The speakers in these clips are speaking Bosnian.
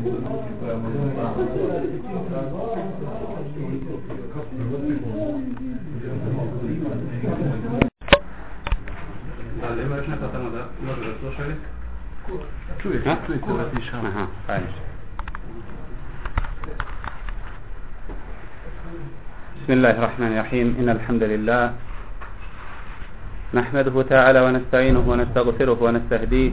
بسم الله الرحمن الرحيم. إن الحمد لله نحمده تعالى ونستعينه ونستغفره ونستهديه.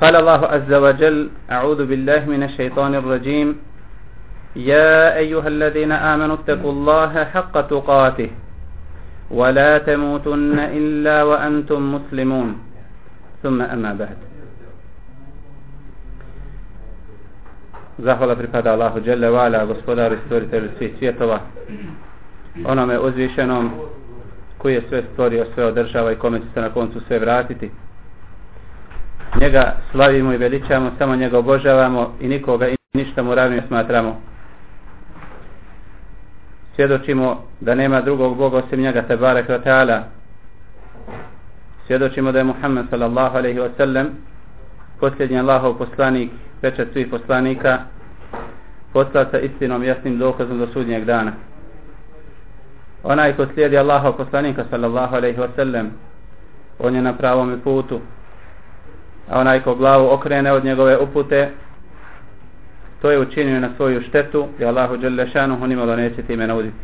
قال الله عز وجل أعوذ بالله من الشيطان الرجيم يا أيها الذين آمنوا اتقوا الله حق تقاته ولا تموتن إلا وأنتم مسلمون ثم أما بعد Zahvala pripada Allahu Jelle Vala, gospodaru i stvoritelju svih svjetova, onome uzvišenom koji je sve stvorio, sve održava i kome će se na koncu sve vratiti. Njega slavimo i veličamo, samo njega obožavamo i nikoga i ništa mu ravnije smatramo. Svjedočimo da nema drugog Boga osim njega te barek wa ta'ala. Svjedočimo da je Muhammed sallallahu alaihi wa sallam posljednji Allahov poslanik, pečat svih poslanika, poslao sa istinom jasnim dokazom do sudnjeg dana. Onaj ko slijedi Allahov poslanika sallallahu alaihi wa sallam, on je na pravom putu, a onaj ko glavu okrene od njegove upute, to je učinio na svoju štetu i Allahu Đelešanu on imalo neće time nauditi.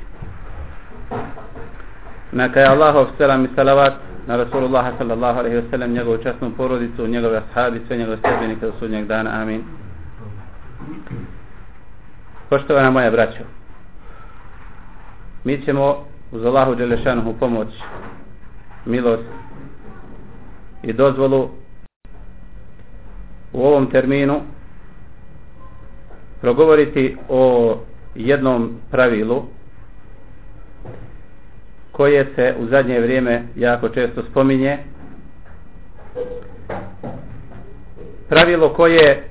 Neka je Allahov selam i salavat na Rasulullah sallallahu alaihi wa sallam, njegovu časnu porodicu, njegove ashabi, sve njegove sredbenike do sudnjeg dana. Amin. Poštovana moja braćo, mi ćemo uz Allahu Đelešanu pomoć, milost i dozvolu u ovom terminu progovoriti o jednom pravilu koje se u zadnje vrijeme jako često spominje. Pravilo koje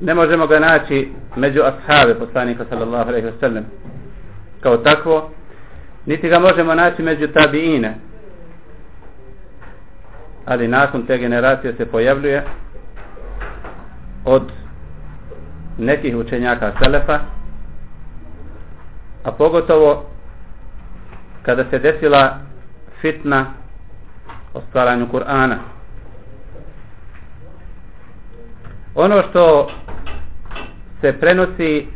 ne možemo ga naći među ashabe poslanika sallallahu alaihi sellem kao takvo niti ga možemo naći među tabiine ali nakon te generacije se pojavljuje od nekih učenjaka Selefa a pogotovo kada se desila fitna o stvaranju Kur'ana. Ono što se prenosi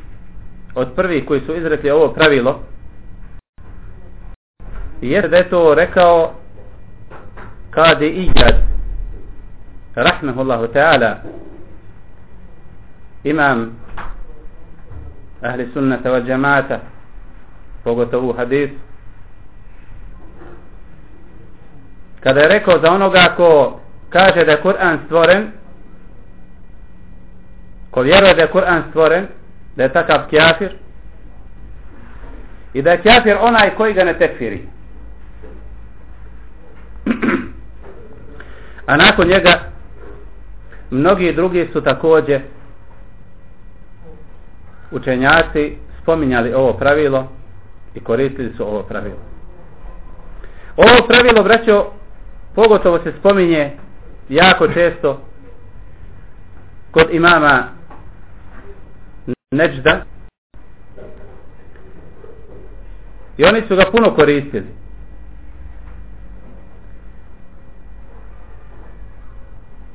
od prvih koji su izrekli ovo pravilo je da je to rekao Kadi Ijad rahmehullahu ta'ala imam ahli sunnata wa džamata, pogotovo u hadis kada je rekao za onoga ko kaže da je Kur'an stvoren ko vjeruje da je Kur'an stvoren da je takav kjafir i da je kjafir onaj koji ga ne tekfiri. a nakon njega mnogi drugi su takođe učenjaci spominjali ovo pravilo i koristili su ovo pravilo. Ovo pravilo, braćo, pogotovo se spominje jako često kod imama Neđda i oni su ga puno koristili.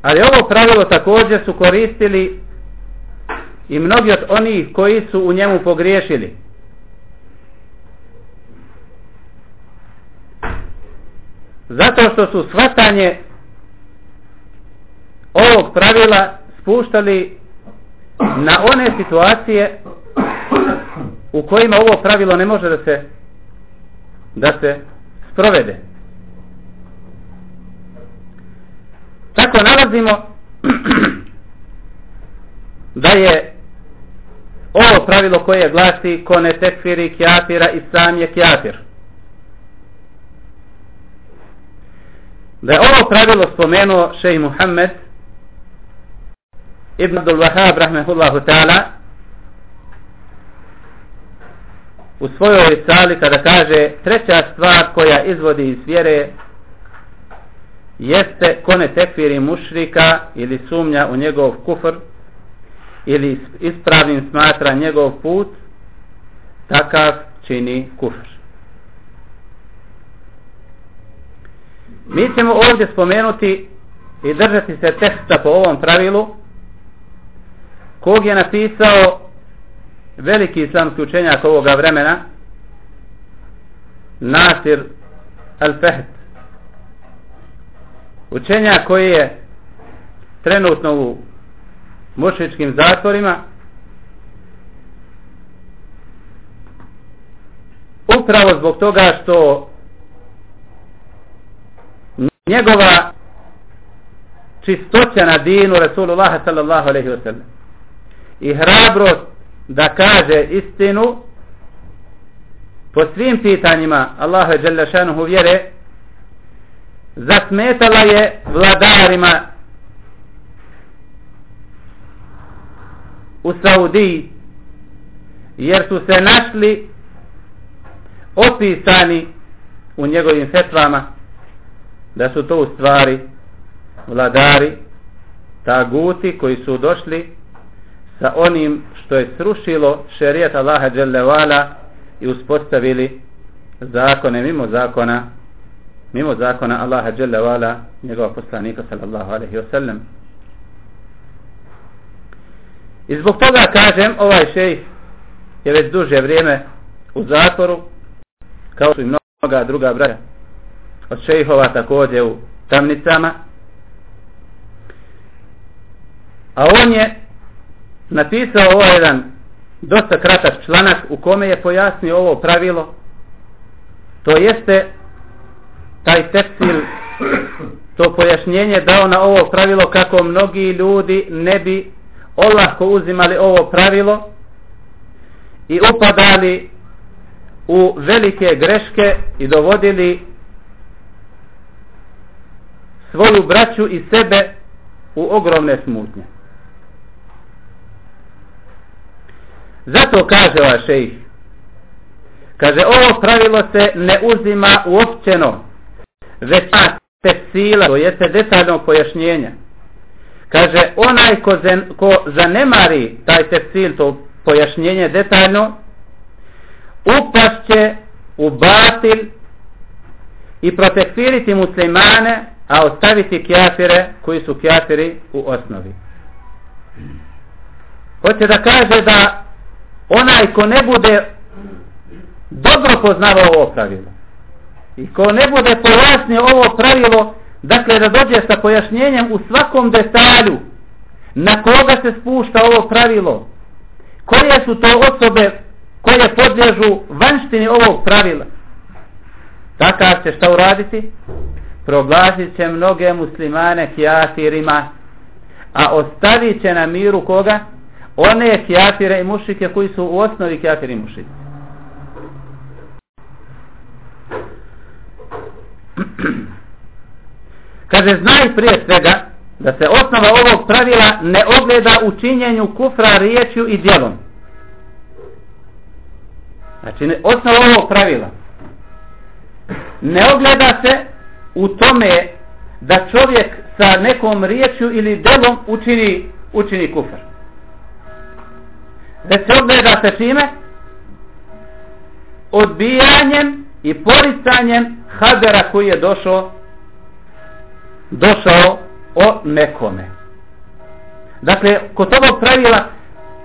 Ali ovo pravilo također su koristili i mnogi od onih koji su u njemu pogriješili. Zato što su shvatanje ovog pravila spuštali na one situacije u kojima ovo pravilo ne može da se da se sprovede. Tako nalazimo da je ovo pravilo koje glasi ko ne tekfiri kjafira i sam je kjafir. Da je ovo pravilo spomenuo šej Muhammed Ibn Abdul Wahab rahmehullahu ta'ala u svojoj risali kada kaže treća stvar koja izvodi iz vjere jeste ko ne tekfiri mušrika ili sumnja u njegov kufr ili ispravnim smatra njegov put takav čini kufr. Mi ćemo ovdje spomenuti i držati se teksta po ovom pravilu kog je napisao veliki islamski učenjak ovoga vremena Nasir Al-Fahd učenja koji je trenutno u mušičkim zatvorima upravo zbog toga što njegova čistoća na dinu Rasulullah sallallahu alaihi wa sallam i hrabrost da kaže istinu po svim pitanjima Allahu je žele šanuhu vjere zasmetala je vladarima u Saudiji jer su se našli opisani u njegovim fetvama da su to u stvari vladari taguti koji su došli sa onim što je srušilo šerijat Allaha dželle i uspostavili zakone mimo zakona mimo zakona Allaha dželle vala njegova poslanika sallallahu alejhi ve sellem I zbog toga kažem ovaj šejh je već duže vrijeme u zatvoru kao su i mnoga druga braća. Od šejhova također u tamnicama. A on je napisao ovaj jedan dosta kratak članak u kome je pojasnio ovo pravilo to jeste taj tefsir to pojašnjenje dao na ovo pravilo kako mnogi ljudi ne bi olahko uzimali ovo pravilo i upadali u velike greške i dovodili svoju braću i sebe u ogromne smutnje. Zato kaže ovaj šejih, kaže ovo pravilo se ne uzima uopćeno, već tefsila, to jeste detaljno pojašnjenja. Kaže, onaj ko, zen, ko zanemari taj tefsil, to pojašnjenje detaljno, upašće u batil i protektiriti muslimane, a ostaviti kjafire koji su kjafiri u osnovi. Hoće da kaže da onaj ko ne bude dobro poznavao ovo pravilo i ko ne bude pojasnio ovo pravilo dakle da dođe sa pojašnjenjem u svakom detalju na koga se spušta ovo pravilo koje su to osobe koje podlježu vanštini ovog pravila. Takav će šta uraditi? Proglasit će mnoge muslimane kjafirima a ostavit će na miru koga? One kjafire i mušike koji su u osnovi kjafiri i mušike Kaže, znaj prije svega da se osnova ovog pravila ne ogleda u činjenju kufra riječju i djelom. Znači, ne, osnova ovog pravila ne ogleda se u tome da čovjek sa nekom riječju ili djelom učini, učini kufr. Da se ogleda se čime? Odbijanjem i poricanjem hadera koji je došao došao o nekome. Dakle, kod ovog pravila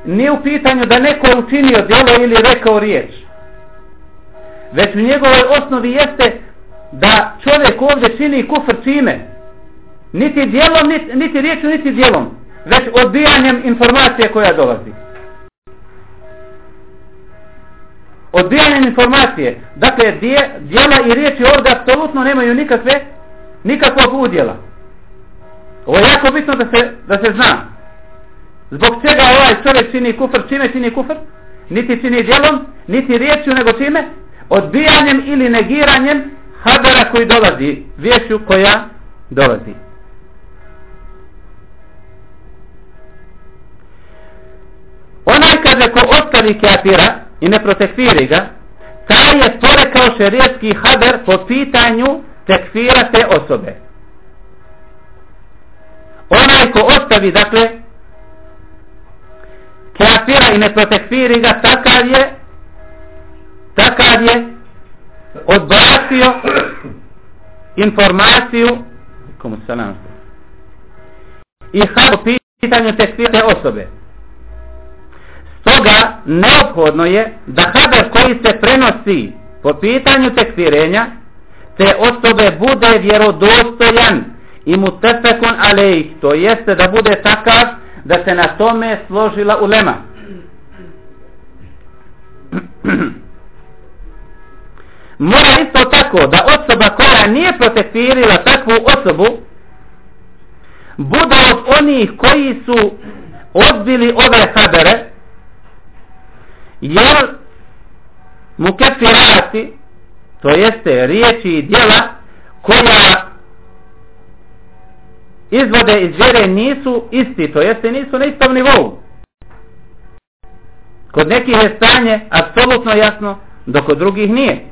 nije u pitanju da neko učinio djelo ili rekao riječ. Već u njegovoj osnovi jeste da čovjek ovdje čini kufr čime? Niti djelom, niti, niti riječu, niti djelom. Već odbijanjem informacije koja dolazi. Odbijanjem informacije. Dakle, djela i riječi ovdje apsolutno nemaju nikakve, nikakvog udjela. Ovo je jako bitno da se, da se zna. Zbog čega ovaj čovjek čini kufr, čime čini kufr? Niti čini djelom, niti riječju, nego čime? Odbijanjem ili negiranjem habera koji dolazi, vješću koja dolazi. Onaj kaže ko ostavi kafira i ne protektiri ga, taj je porekao šerijetski haber po pitanju tekfira te osobe. Onaj ko ostavi, dakle, kafira i ne protekfiri ga, takav je, takav je odbacio informaciju komu se nam i haber po pitanju tekfira te osobe toga neophodno je da haber koji se prenosi po pitanju tekfirenja te osobe bude vjerodostojan i mu tefekon alejih, to jeste da bude takav da se na tome složila ulema. Mora isto tako da osoba koja nije protekfirila takvu osobu bude od onih koji su odbili ove habere jer mukefirati to jeste riječi i djela koja izvode iz vjere nisu isti, to jeste nisu na istom nivou. Kod nekih je stanje apsolutno jasno, dok kod drugih nije.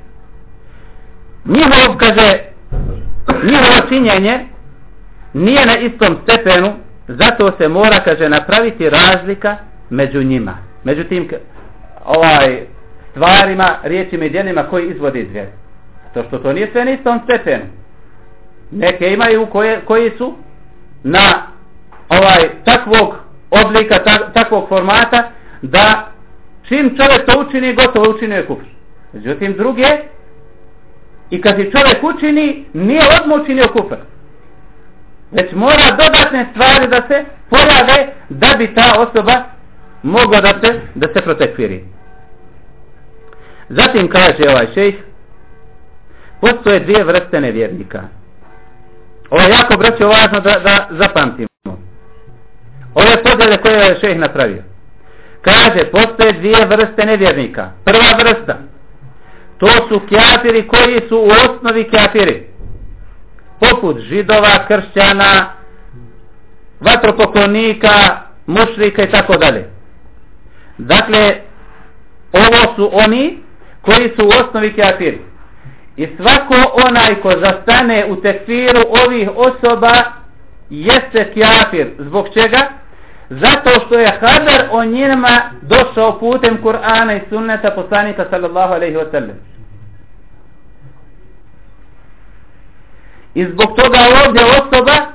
Njihov, kaže, njihovo činjenje nije na istom stepenu, zato se mora, kaže, napraviti razlika među njima. Međutim, ovaj stvarima, riječima i djelima koji izvode iz vjere. To što to nije sve na istom stepenu. Neke imaju koje, koji su na ovaj takvog oblika, tak, takvog formata, da čim čovjek to učini, gotovo učini je kufr. Međutim, druge, i kad je čovjek učini, nije odmah učinio kufr. Već mora dodatne stvari da se pojave da bi ta osoba mogla da se, da se protekviri. Zatim kaže ovaj šejh, postoje dvije vrste nevjernika. Ovo je jako braće važno da, da zapamtimo. Ove podjele koje je ovaj šejh napravio. Kaže, postoje dvije vrste nevjernika. Prva vrsta, to su kjafiri koji su u osnovi kjafiri. Poput židova, kršćana, vatropoklonika, mušrika i tako dalje. Dakle, ovo su oni koji su u osnovi kafiri. I svako onaj ko zastane u tekfiru ovih osoba jeste kafir. Zbog čega? Zato što je hadar o njima došao putem Kur'ana i sunneta poslanika sallallahu alaihi wa sallam. I zbog toga ovdje osoba,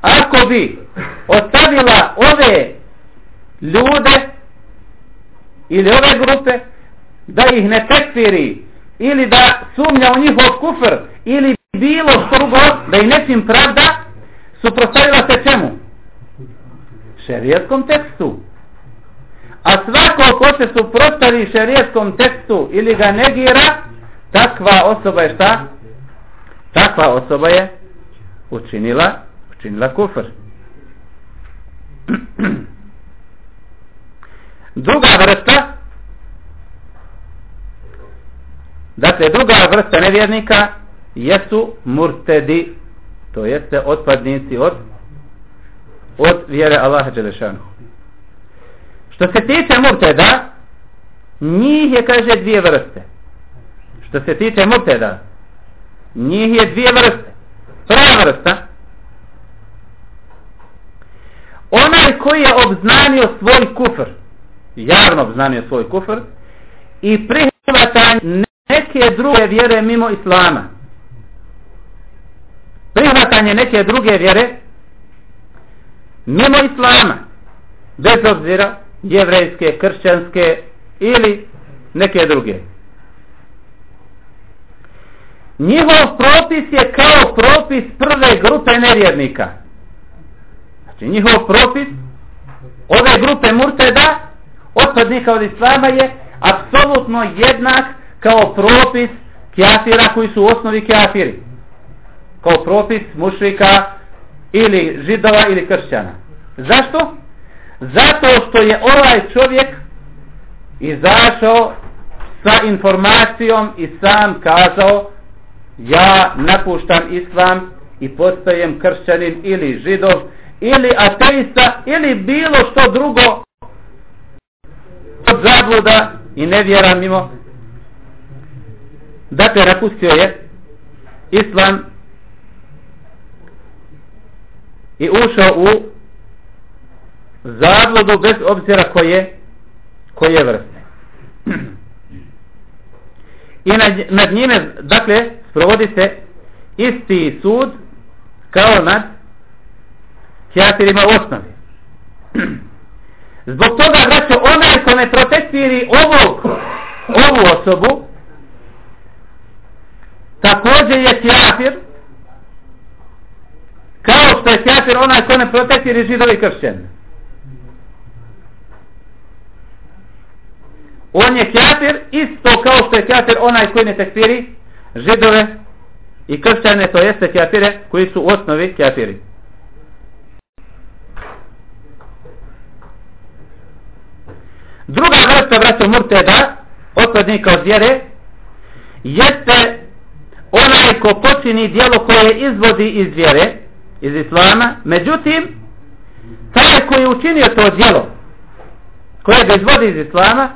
ako bi ostavila ove ljude ili ove grupe, da ih ne tekfiri ili da sumnja u njihov kufr ili bilo što drugo da ih nečim pravda suprostavila se čemu? šerijetskom tekstu a svako ko se suprostavi šerijetskom tekstu ili ga negira takva osoba je šta? takva osoba je učinila učinila kufr druga vrsta Dakle, druga vrsta nevjernika jesu murtedi, to jeste otpadnici od od vjere Allaha Đelešanu. Što se tiče murteda, njih je, kaže, dvije vrste. Što se tiče murteda, njih je dvije vrste. Prva vrsta, onaj koji je obznanio svoj kufr, javno obznanio svoj kufr, i prihvatanje neke druge vjere mimo islama. Prihvatanje neke druge vjere mimo islama. Bez obzira jevrejske, kršćanske ili neke druge. Njihov propis je kao propis prve grupe nevjernika. Znači njihov propis ove grupe murteda otpadnika od islama je apsolutno jednak kao propis kjafira koji su u osnovi kjafiri. Kao propis mušrika ili židova ili kršćana. Zašto? Zato što je ovaj čovjek izašao sa informacijom i sam kazao ja napuštam islam i postajem kršćanin ili židov ili ateista ili bilo što drugo od zabluda i nevjera mimo dakle napustio je islam i ušao u zabludu bez obzira koje koje vrste. I nad, nad njime dakle provodi se isti sud kao nad kjatirima u osnovi. Zbog toga braćo onaj ko ne protektiri ovog ovu osobu također je kjafir kao što je kjafir onaj ko ne protektiri židovi kršćani on je kafir isto kao što je kafir onaj koji ne tekfiri židove i kršćane, to jeste kafire koji su u osnovi kafiri. Druga vrsta vrsta murteda, otpadnika od vjere, jeste onaj ko počini dijelo koje izvodi iz vjere, iz islama, međutim, taj koji je učinio to dijelo, koje ga izvodi iz islama,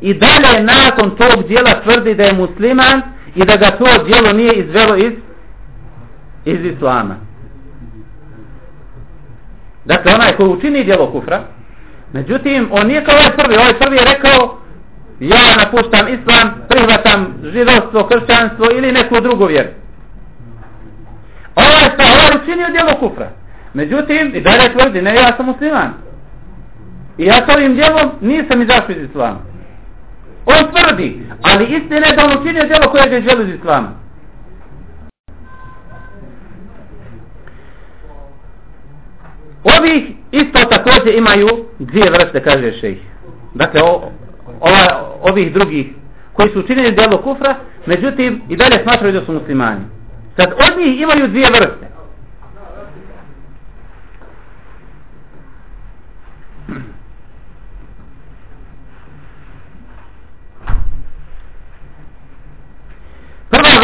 i dalje nakon tog dijela tvrdi da je musliman i da ga to dijelo nije izvelo iz iz islama. Dakle, onaj koji učini dijelo kufra, međutim, on nije kao ovaj prvi, ovaj prvi je rekao ja napuštam islam, prihvatam židovstvo, kršćanstvo ili neku drugu vjeru. Ovaj šta, ovaj učinio djelo kufra. Međutim, i dalje tvrdi, ne, ja sam musliman. I ja s ovim djelom nisam izašao iz islama. On tvrdi, ali istina je da on učinio djelo koje je želi iz islama. Ovih isto također imaju dvije vrste, kaže šejh. Dakle, o, ova, ovih drugih koji su učinili djelo kufra, međutim i dalje smatraju da su muslimani. Sad od njih imaju dvije vrste.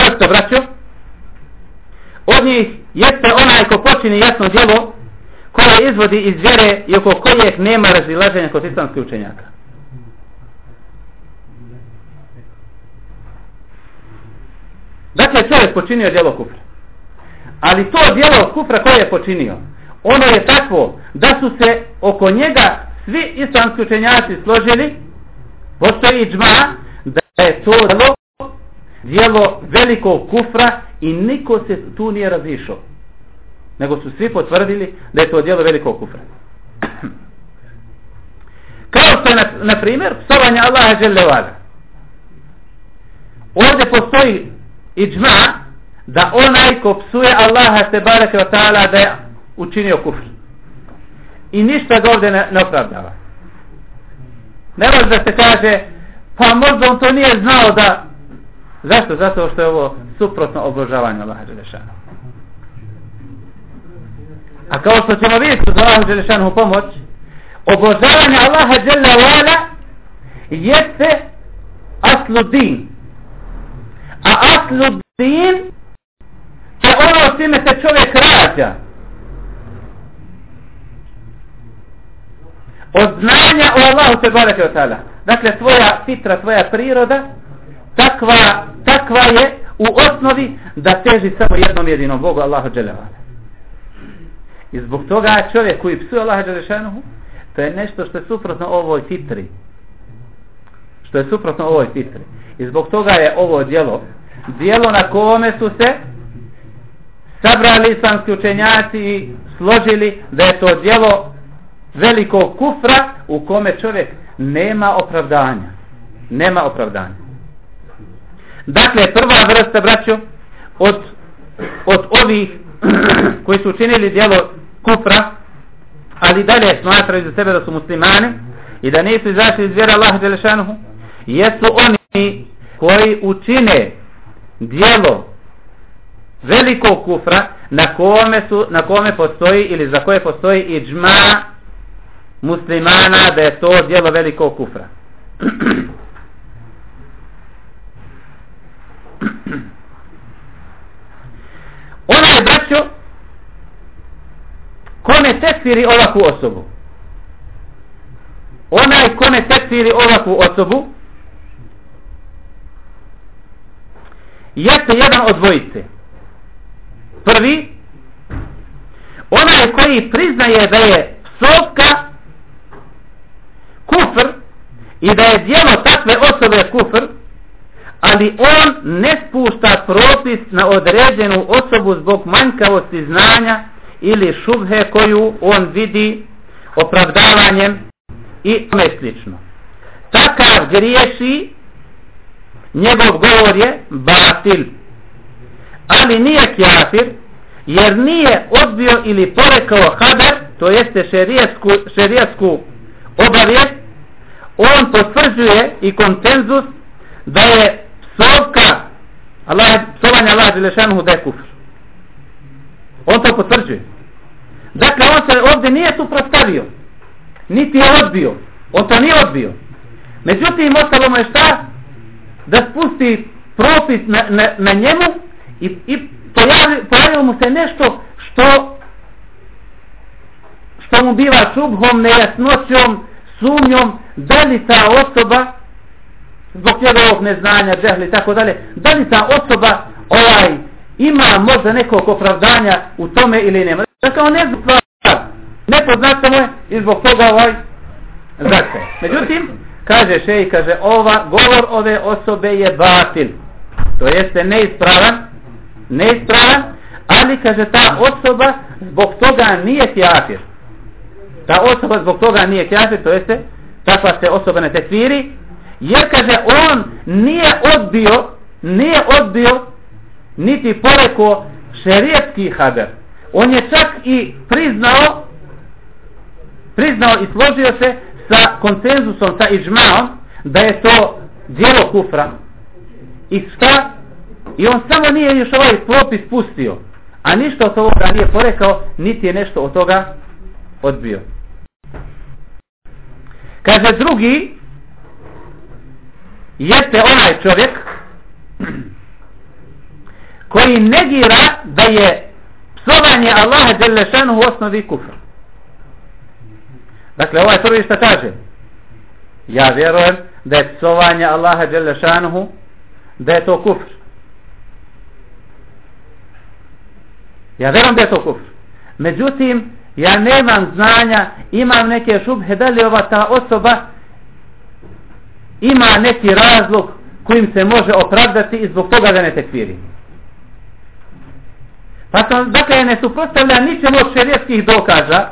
vrsta, braćo, od njih jeste onaj ko počini jasno djelo koje izvodi iz vjere i oko kojeg nema razilaženja kod islamskih učenjaka. Dakle, čovjek počinio djelo kufra. Ali to djelo kufra koje je počinio, ono je takvo da su se oko njega svi islamski učenjaci složili, postoji džma, da je to djelo djelo velikog kufra i niko se tu nije razišao. Nego su svi potvrdili da je to djelo velikog kufra. Kao što je, na, na primjer, psovanje Allaha Želevala. Ovdje postoji iđma da onaj ko psuje Allaha te barake wa ta'ala da je učinio kufr. I ništa ga ovdje ne, ne opravdava. Ne može da se kaže, pa možda on to nije znao da Zašto? Zato što je ovo suprotno obožavanju Allaha Đelešanu. A kao što ćemo vidjeti za Allaha Đelešanu pomoć, obožavanje Allaha Đelešanu jeste aslu din. A aslu din je ono s time se čovjek rađa. Od znanja o Allahu te barake od tada. Dakle, tvoja fitra, tvoja priroda, takva, takva je u osnovi da teži samo jednom jedinom Bogu Allahu Đelevala. I zbog toga čovjek koji psuje Allaha Đelešanuhu, to je nešto što je suprotno ovoj fitri. Što je suprotno ovoj fitri. I zbog toga je ovo dijelo, dijelo na kome su se sabrali islamski učenjaci i složili da je to dijelo velikog kufra u kome čovjek nema opravdanja. Nema opravdanja. Dakle, prva vrsta, braćo, od, od ovih koji su učinili dijelo kufra, ali dalje smatraju za sebe da su muslimani i da nisu izašli iz vjera Allaha Đelešanuhu, jesu oni koji učine dijelo velikog kufra na kome, su, na kome postoji ili za koje postoji i džma muslimana da je to dijelo velikog kufra. Ona je braćo kome tekfiri ovakvu osobu. Onaj kome tekfiri ovakvu osobu jeste jedan od dvojice. Prvi, onaj koji priznaje da je psovka kufr i da je dijelo takve osobe kufr, ali on ne spušta propis na određenu osobu zbog manjkavosti znanja ili šubhe koju on vidi opravdavanjem i tome slično. Takav griješi, njegov govor je batil. Ali nije kjafir, jer nije odbio ili porekao haber, to jeste šerijetsku, šerijetsku obavijest, on potvrđuje i kontenzus da je psovka Allah, psovanje Allah Đelešanuhu da je kufr. On to potvrđuje. Dakle, on se ovdje nije suprostavio. Niti je odbio. On to nije odbio. Međutim, ostalo mu je šta? Da spusti propis na, na, na njemu i, i pojavi, pojavilo mu se nešto što što mu biva čubhom, nejasnoćom, sumnjom, da li ta osoba zbog njegovog neznanja, džehli i tako dalje, da li ta osoba ovaj ima možda nekog opravdanja u tome ili nema. Dakle, on ne zna stvar, ne poznat mu je i zbog toga ovaj zate. Međutim, kaže šej, kaže, ova, govor ove osobe je batil. To jeste neispravan, neispravan, ali kaže ta osoba zbog toga nije kjafir. Ta osoba zbog toga nije kjafir, to jeste takva se osoba ne tekviri, jer kaže on nije odbio, nije odbio niti poreko šerijetski haber. On je čak i priznao priznao i složio se sa konsenzusom, sa ižmaom, da je to djelo kufra. I šta? I on samo nije još ovaj propis pustio. A ništa od toga nije porekao, niti je nešto od toga odbio. Kaže drugi, jeste onaj čovjek koji negira da je psovanje Allaha Đelešanu u osnovi kufra. Dakle, ovaj prvi što kaže, ja vjerujem da je psovanje Allaha Đelešanuhu da je to kufr. Ja vjerujem da je to kufr. Međutim, ja nemam znanja, imam neke šubhe, da li ova ta osoba ima neki razlog kojim se može opravdati i zbog toga da ne tekfiri. Pa to, dakle, ne suprostavlja ničemu od šerijetskih dokaza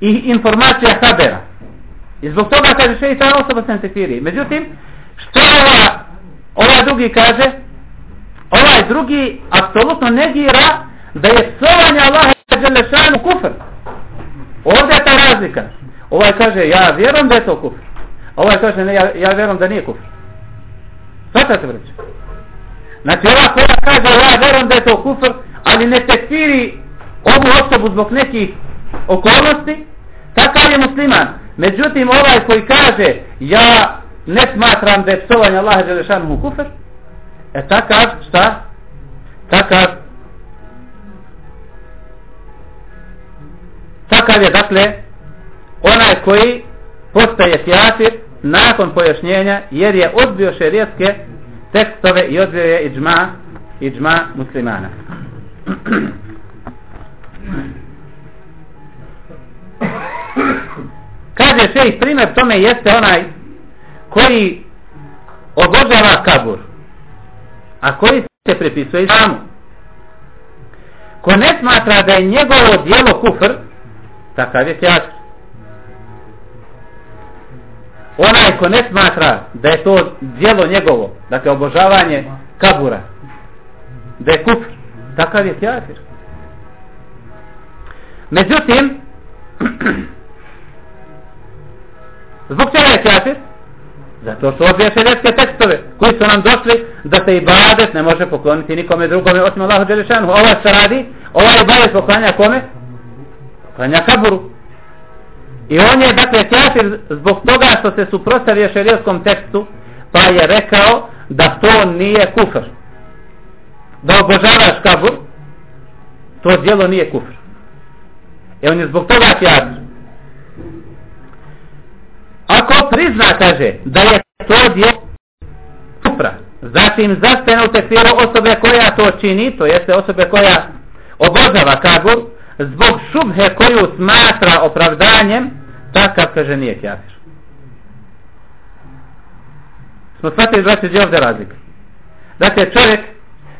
i informacija habera. I zbog toga kaže še i ta osoba se tekfiri. Međutim, što ova, ova drugi kaže? Ovaj drugi apsolutno negira da je psovanje Allaha Đelešanu kufr. Ovdje je ta razlika. Ovaj kaže, ja vjerujem da je to kufr. Ovaj kaže, ne, ja, ja vjerujem da nije kufr. Svatate vreće. Znači, ova koja kaže, ja vjerujem da je to kufr, ali ne tekfiri ovu osobu zbog nekih okolnosti, takav je musliman. Međutim, ovaj koji kaže, ja ne smatram da je psovanje Allaha Đelešanu kufr, e takav, šta? Takav takav je dakle onaj koji postaje kjafir nakon pojašnjenja jer je odbio šerijetske tekstove i odbio je iđma iđma muslimana kaže še i primjer tome jeste onaj koji obožava kabur a koji se prepisuje islamu ko ne smatra da je njegovo dijelo kufr takav je kjafir. onaj ko ne smatra da je to dijelo njegovo, dakle obožavanje kabura, da je kufr, takav je kjafir. Međutim, zbog čega je kafir? Zato što odbija šarijetske tekstove koji su nam došli da se ibadet ne može pokloniti nikome drugome osim Allahu Đelešanu. Ovo se radi, ova ibadet poklanja kome? Poklanja kaburu. I on je dakle kafir zbog toga što se suprostavio šarijetskom tekstu pa je rekao da to nije kufr. Da obožavaš kabur to djelo nije kufr. I on je zbog toga kafir. Ako prizna, kaže, da je to dio kufra, zatim zastane u tekfiru osobe koja to čini, to jeste osobe koja obožava kabur, zbog šubhe koju smatra opravdanjem, takav, kaže, nije kjafir. Smo shvatili, braće, gdje ovdje razlika. Dakle, čovjek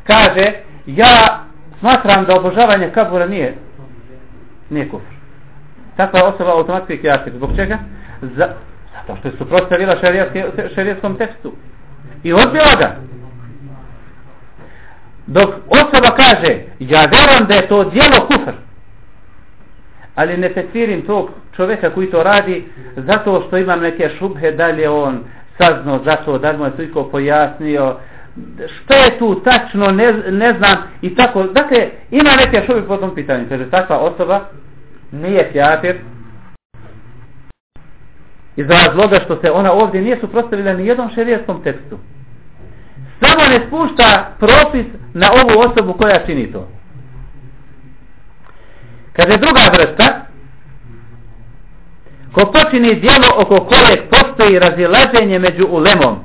kaže, ja smatram da obožavanje kabura nije, nije kufr. Takva osoba automatski kjafir. Zbog čega? Za, zato što je suprostavila šarijetskom tekstu. I odbila ga. Dok osoba kaže, ja veram da je to djelo kufr, ali ne tekfirim tog čovjeka koji to radi zato što imam neke šubhe, da li je on saznao za to, da li mu je toliko pojasnio, što je tu tačno, ne, ne znam, i tako, dakle, ima neke šubhe po tom pitanju, kaže, takva osoba nije kjafir, iz razloga što se ona ovdje nije suprostavila ni jednom šerijetskom tekstu. Samo ne spušta propis na ovu osobu koja čini to. Kada je druga vrsta, ko počini dijelo oko kojeg postoji razilaženje među ulemom,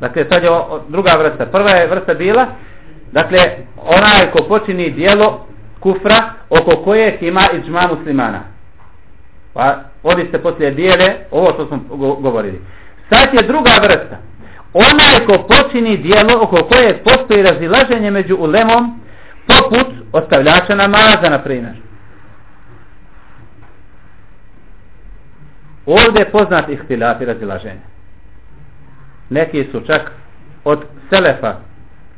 dakle, sad je druga vrsta. Prva je vrsta bila, dakle, onaj ko počini dijelo kufra oko kojeg ima iđma muslimana. Pa ovdje se poslije dijele ovo što smo govorili. Sad je druga vrsta. Onaj ko počini dijelo oko koje postoji razilaženje među ulemom poput ostavljača namaza, na primjer. Ovdje je poznat ihtilaf i razilaženje. Neki su čak od Selefa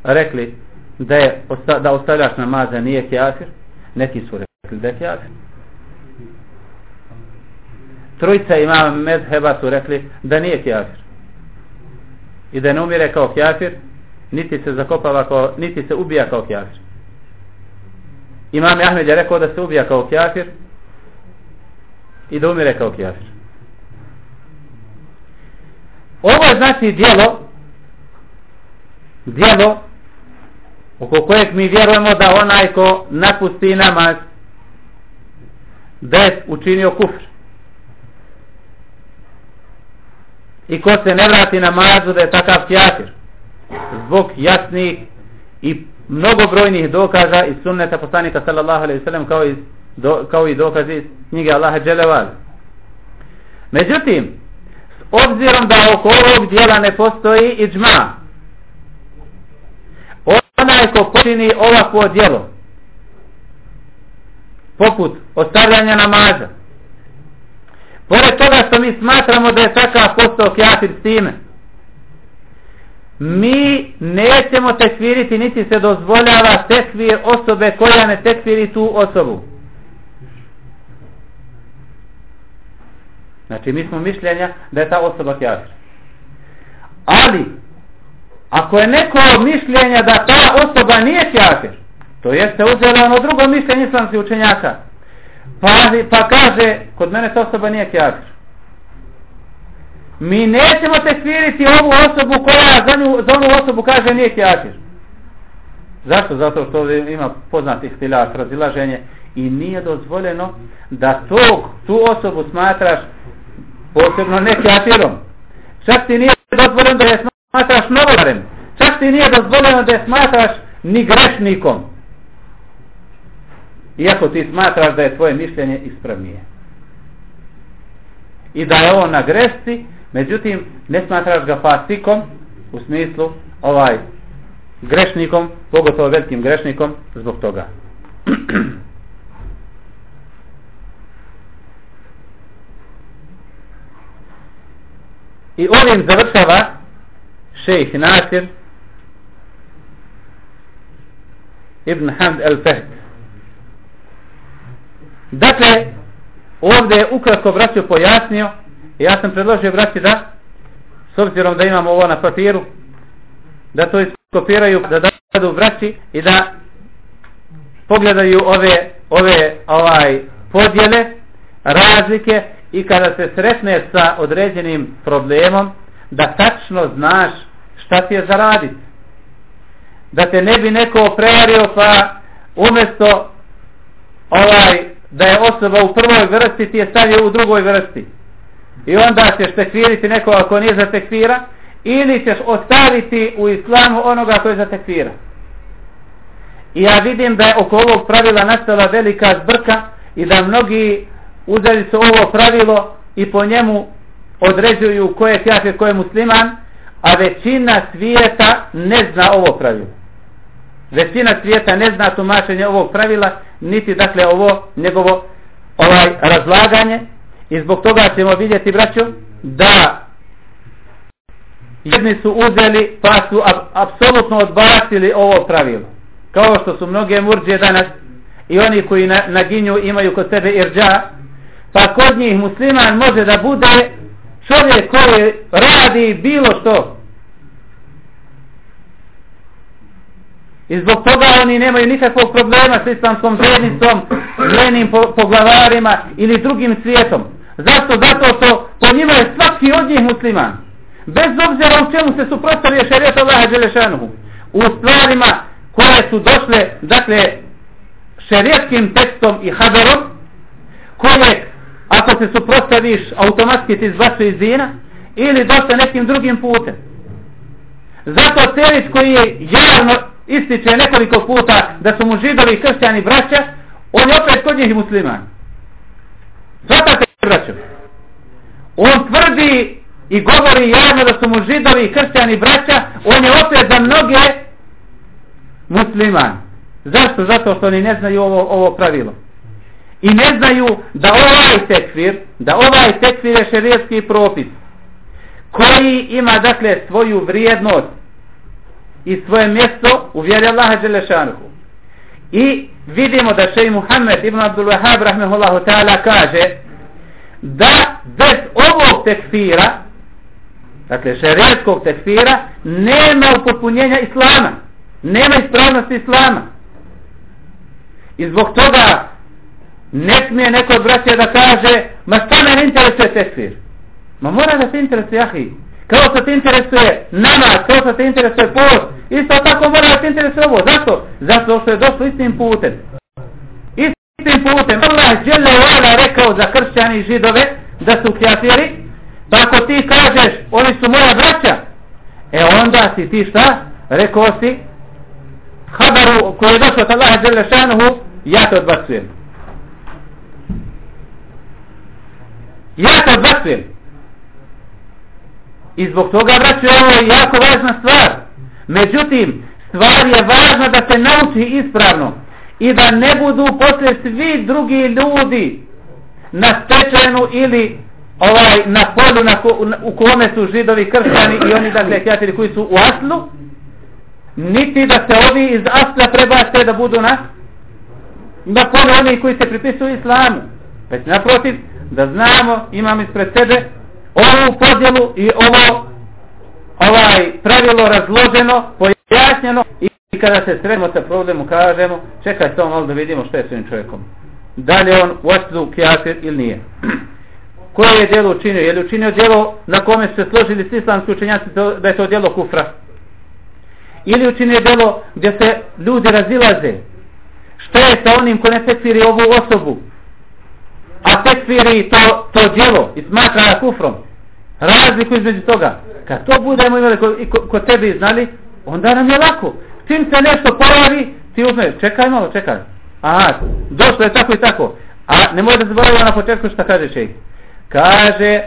rekli da je da ostavljač namaza nije kjafir, neki su rekli da je kjafir trojica imama medheba su rekli da nije kjafir. I da ne umire kao kjafir, niti se zakopava kao, niti se ubija kao kjafir. Imam Ahmed je rekao da se ubija kao kjafir i da umire kao kjafir. Ovo je znači dijelo dijelo oko kojeg mi vjerujemo da onaj ko napusti namaz da je učinio kufr. I ko se ne vrati na mazu da je takav kjafir. Zbog jasnih i mnogobrojnih dokaza iz sunneta poslanika sallallahu alaihi sallam kao, iz, do, kao i dokazi iz knjige Allaha Đeleval međutim s obzirom da oko ovog dijela ne postoji i džma onaj ko počini ovakvo dijelo poput ostavljanja namaza Pored toga što mi smatramo da je takav postao kjafir s time, mi nećemo tekviriti niti se dozvoljava tekvir osobe koja ne tekviri tu osobu. Znači mi smo mišljenja da je ta osoba kjafir. Ali, ako je neko mišljenja da ta osoba nije kjafir, to jeste uzelo ono drugo mišljenje islamskih učenjaka, Pa, pa kaže, kod mene ta osoba nije kjafir. Mi nećemo tekfiriti ovu osobu koja za, nju, za onu osobu kaže nije kjafir. Zašto? Zato što ovdje ima poznat ihtilaf, razilaženje i nije dozvoljeno da tog, tu osobu smatraš posebno ne kjafirom. Čak ti nije dozvoljeno da je smatraš novolarem. Čak ti nije dozvoljeno da je smatraš ni grešnikom iako ti smatraš da je tvoje mišljenje ispravnije. I da je on na grešci, međutim, ne smatraš ga fasikom, u smislu, ovaj, grešnikom, pogotovo velikim grešnikom, zbog toga. I ovim završava šejh Nasir Ibn Hamd el-Fahd. Dakle, ovdje je ukratko braću pojasnio i ja sam predložio braći da s obzirom da imamo ovo na papiru da to iskopiraju da dadu braći i da pogledaju ove ove ovaj podjele razlike i kada se sretne sa određenim problemom da tačno znaš šta ti je zaraditi da te ne bi neko prevario pa umjesto ovaj da je osoba u prvoj vrsti ti je stavio u drugoj vrsti. I onda ćeš tekfiriti neko ako nije za tekfira ili ćeš ostaviti u islamu onoga koji je za tekfira. I ja vidim da je oko ovog pravila nastala velika zbrka i da mnogi uzeli su ovo pravilo i po njemu određuju ko je kafir, ko je musliman a većina svijeta ne zna ovo pravilo većina svijeta ne zna tumačenje ovog pravila niti dakle ovo njegovo ovaj razlaganje. I zbog toga ćemo vidjeti braćo da jedni su uzeli pa su apsolutno odbacili ovo pravilo. Kao što su mnoge murđe danas i oni koji na, naginju imaju kod sebe irđa pa kod njih musliman može da bude čovjek koji radi bilo što. I zbog toga oni nemaju nikakvog problema s islamskom zajednicom, zlenim poglavarima ili drugim svijetom. Zašto? Zato što po njima je svaki od njih musliman. Bez obzira u čemu se suprostavio šarijet Allaha Đelešanuhu. U stvarima koje su došle, dakle, šarijetskim tekstom i haberom, koje, ako se suprostaviš, automatski ti izbačuje iz dina, ili došle nekim drugim putem. Zato Celić koji je javno ističe nekoliko puta da su mu židovi i kršćani braća, on je opet kod njih musliman. Zato te braćo. On tvrdi i govori javno da su mu židovi i kršćani braća, on je opet za mnoge musliman. Zašto? Zato što oni ne znaju ovo, ovo pravilo. I ne znaju da ovaj tekfir, da ovaj tekfir je šerijetski propis, koji ima dakle svoju vrijednost i svoje mjesto u vjeri Allaha Đelešanuhu. I vidimo da šeji Muhammed ibn Abdul Wahab rahmehullahu ta'ala kaže da bez ovog tekfira, dakle šerijetskog tekfira, nema upotpunjenja Islama. Nema ispravnosti Islama. I zbog toga ne smije neko od braća da kaže ma šta me interesuje tekfir? Ma mora da se interesuje ahi kao što te interesuje namaz, kao što te interesuje post, isto tako mora da te interesuje ovo. Zašto? Zato što je došlo istim putem. Istim putem. Allah je Vala rekao za kršćani i židove da su kjafiri, pa ako ti kažeš oni su moja braća, e onda si ti šta? Rekao si habaru koji je došao od Allaha Đelešanuhu, ja te odbacujem. Ja te odbacujem. I zbog toga, braću, ovo je jako važna stvar. Međutim, stvar je važna da se nauči ispravno i da ne budu posle svi drugi ljudi na stečajnu ili ovaj na polju na ko, na, u kome su židovi kršćani i oni dakle kjatiri koji su u aslu niti da se ovi iz asla prebaste da budu na na polju oni koji se pripisuju islamu već naprotiv da znamo imam ispred sebe ovu podjelu i ovo ovaj pravilo razloženo, pojašnjeno i kada se sretimo sa problemu kažemo čekaj to malo da vidimo što je s ovim čovjekom. Da li on u aslu kjafir ili nije. Koje je djelo učinio? Je li učinio djelo na kome se složili svi islamski učenjaci da je to djelo kufra? Ili učinio djelo gdje se ljudi razilaze? Što je sa onim ko ne tekfiri ovu osobu? A tekfiri to, to djelo i smatra na kufrom. Razliku između toga. Kad to budemo imali kod ko, ko tebi znali onda nam je lako. Čim se nešto pojavi ti uzmeš, čekaj malo čekaj. Aha došlo je tako i tako. A ne može da zaboravimo na početku šta kaže čej. kaže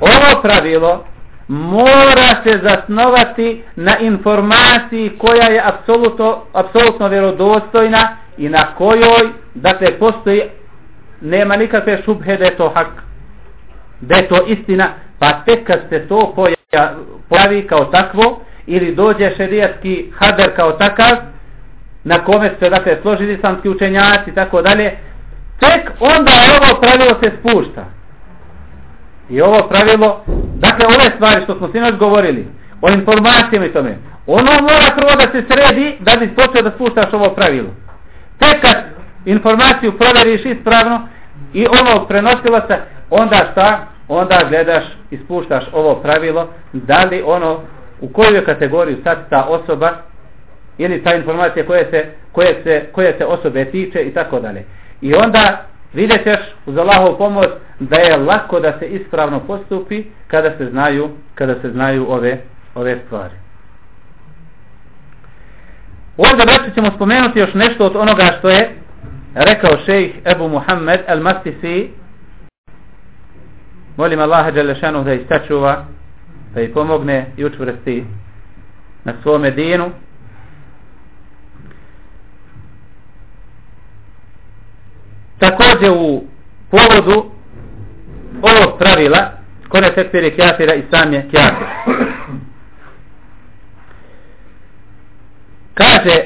ovo pravilo mora se zasnovati na informaciji koja je apsolutno, apsolutno vjerodostojna i na kojoj dakle postoji nema nikakve šubhe da je to hak da je to istina pa tek kad se to poja, pojavi kao takvo, ili dođe šerijatski hader kao takav, na kome se dakle složili islamski učenjaci i tako dalje, tek onda ovo pravilo se spušta. I ovo pravilo, dakle ove stvari što smo sinoć govorili, o informacijama i tome, ono mora prvo da se sredi da bi počeo da spuštaš ovo pravilo. Tek kad informaciju proveriš ispravno i ono prenosilaca, onda šta? Onda gledaš ispuštaš ovo pravilo, da li ono u koju kategoriju sad ta osoba ili ta informacija koje se, koje se, koje se osobe tiče i tako dalje. I onda vidjet ćeš uz Allahov pomoć da je lako da se ispravno postupi kada se znaju, kada se znaju ove, ove stvari. Ovdje braći ćemo spomenuti još nešto od onoga što je rekao šejh Ebu Muhammed al-Mastisi molim Allaha Đalešanu da istačuva da i pomogne i učvrsti na svome dinu. Također u povodu ovog pravila kone tekfiri kjafira i sam je kjafir. Kaže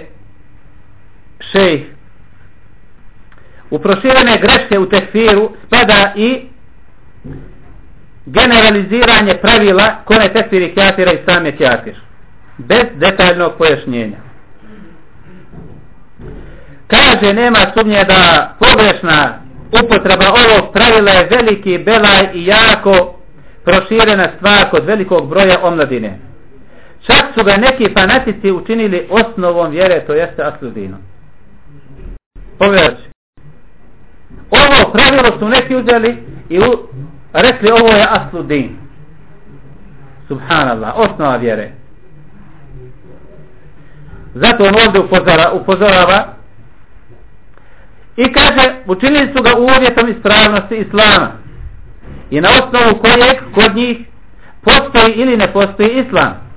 šejh u proširene greške u tekfiru spada i generaliziranje pravila kone tekfiri kjatira i sam je bez detaljnog pojašnjenja kaže nema sumnje da pogrešna upotreba ovog pravila je veliki belaj i jako proširena stvar kod velikog broja omladine. Čak su ga neki fanatici učinili osnovom vjere, to jeste asludinom. Pogledajte. Ovo pravilo su neki uzeli i u, rekli ovo je asludin. Subhanallah, osnova vjere. Zato on ovdje upozora, upozorava i kaže učinili su ga uvjetom ispravnosti islama i na osnovu kojeg kod njih postoji ili ne postoji islam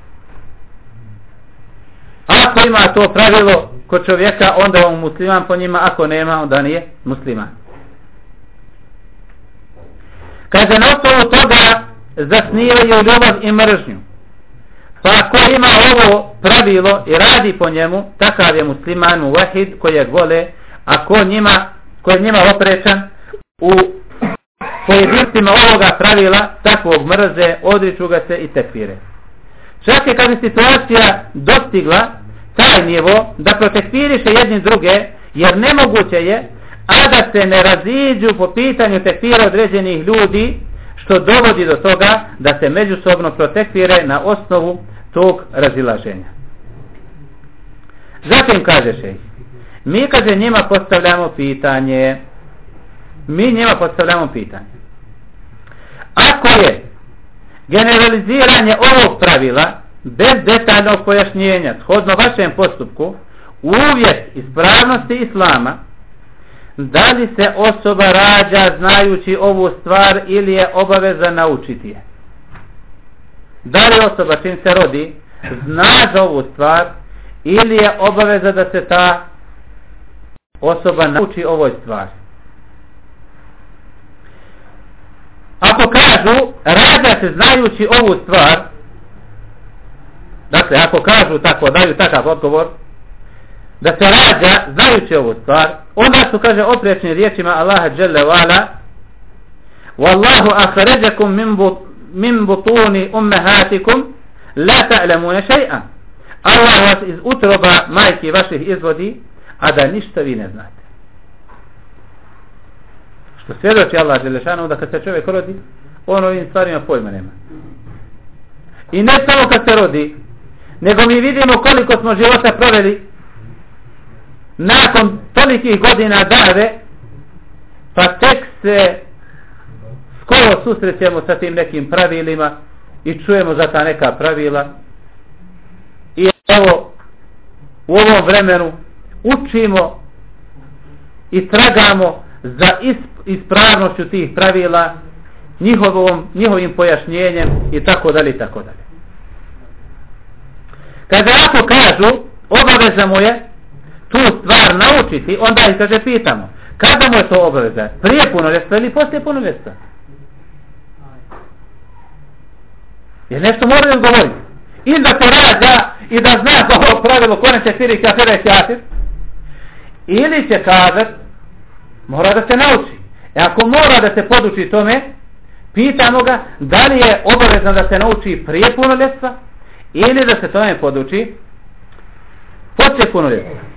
ako ima to pravilo kod čovjeka onda je on musliman po njima ako nema onda nije musliman kaže na osnovu toga zasnivaju ljubav i mržnju pa ko ima ovo pravilo i radi po njemu takav je musliman u vahid koji je gole, a ko njima, ko je njima oprečan u pojedincima ovoga pravila, takvog mrze, odriču ga se i tekvire. Čak je kad je situacija dostigla taj nivo da protekviriše jedni druge, jer nemoguće je, a da se ne raziđu po pitanju tekfira određenih ljudi, što dovodi do toga da se međusobno protekvire na osnovu tog razilaženja. Zatim kaže šeji, Mi kaže njima postavljamo pitanje. Mi njima postavljamo pitanje. Ako je generaliziranje ovog pravila bez detaljnog pojašnjenja shodno vašem postupku uvjet ispravnosti islama da li se osoba rađa znajući ovu stvar ili je obaveza naučiti je da li osoba čim se rodi zna za ovu stvar ili je obaveza da se ta osoba nauči ovoj stvari. Ako kažu, rađa se znajući ovu stvar, dakle, ako kažu tako, daju takav odgovor, da se rađa znajući ovu stvar, onda su, kaže, oprečni riječima Allaha Jalla Vala Wallahu akhrajakum min but min butuni ummahatikum la ta'lamuna shay'an. Allah vas iz utroba majki vaših izvodi a da ništa vi ne znate. Što svjedoči Allah Želešanu da kad se čovjek rodi, on ovim stvarima pojma nema. I ne samo kad se rodi, nego mi vidimo koliko smo života proveli nakon tolikih godina dave, pa tek se skoro susrećemo sa tim nekim pravilima i čujemo za ta neka pravila. I evo, u ovom vremenu učimo i tragamo za ispravnošću tih pravila njihovom, njihovim pojašnjenjem i tako dalje i tako dalje. Kada ako kažu obaveza mu je tu stvar naučiti, onda ih kaže pitamo kada mu je to obaveza? Prije punoljestva ili poslije punoljestva? Jer nešto mora da govori. Ili da te rađa i da zna za ovo pravilo kone će firi kafira i kafir. Ili će kazat mora da se nauči. E ako mora da se poduči tome, pitamo ga da li je obavezno da se nauči prije punoljestva ili da se tome poduči poslije punoljestva.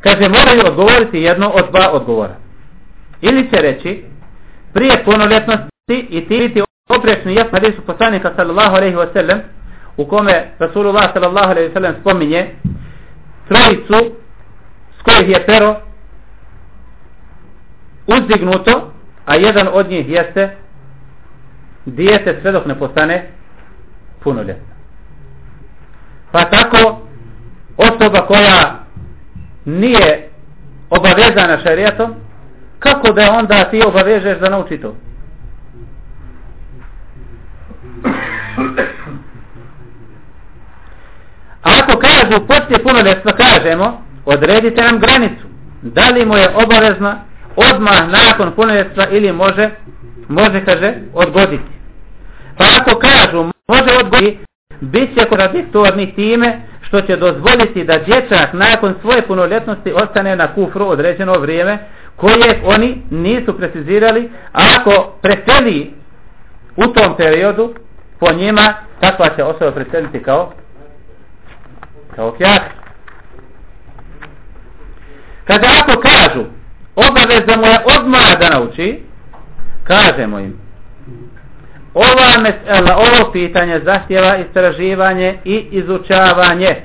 Kaže, moraju odgovoriti jedno od dva odgovora. Ili će reći, prije punoljetnosti i ti biti oprečni jasno hadisu poslanika sallallahu alaihi wasallam, u kome Rasulullah sallallahu alaihi wasallam spominje trojicu s kojih je pero uzdignuto, a jedan od njih jeste dijete sve dok ne postane punoljetno. Pa tako osoba koja nije obavezana šarijatom, kako da onda ti obavežeš da nauči to? A ako kažu poslije punoljetstva, kažemo, odredite nam granicu. Da li mu je obavezna odmah nakon punoljetstva ili može, može, kaže, odgoditi. Pa ako kažu, može odgoditi, bit će kontradiktorni time što će dozvoliti da dječak nakon svoje punoljetnosti ostane na kufru određeno vrijeme koje oni nisu precizirali, a ako preseli u tom periodu, po njima, takva će osoba preseliti kao kao kjak. Kada ako kažu, obaveza mu je odmah da nauči, kažemo im, ova mesela, ovo pitanje zahtjeva istraživanje i izučavanje,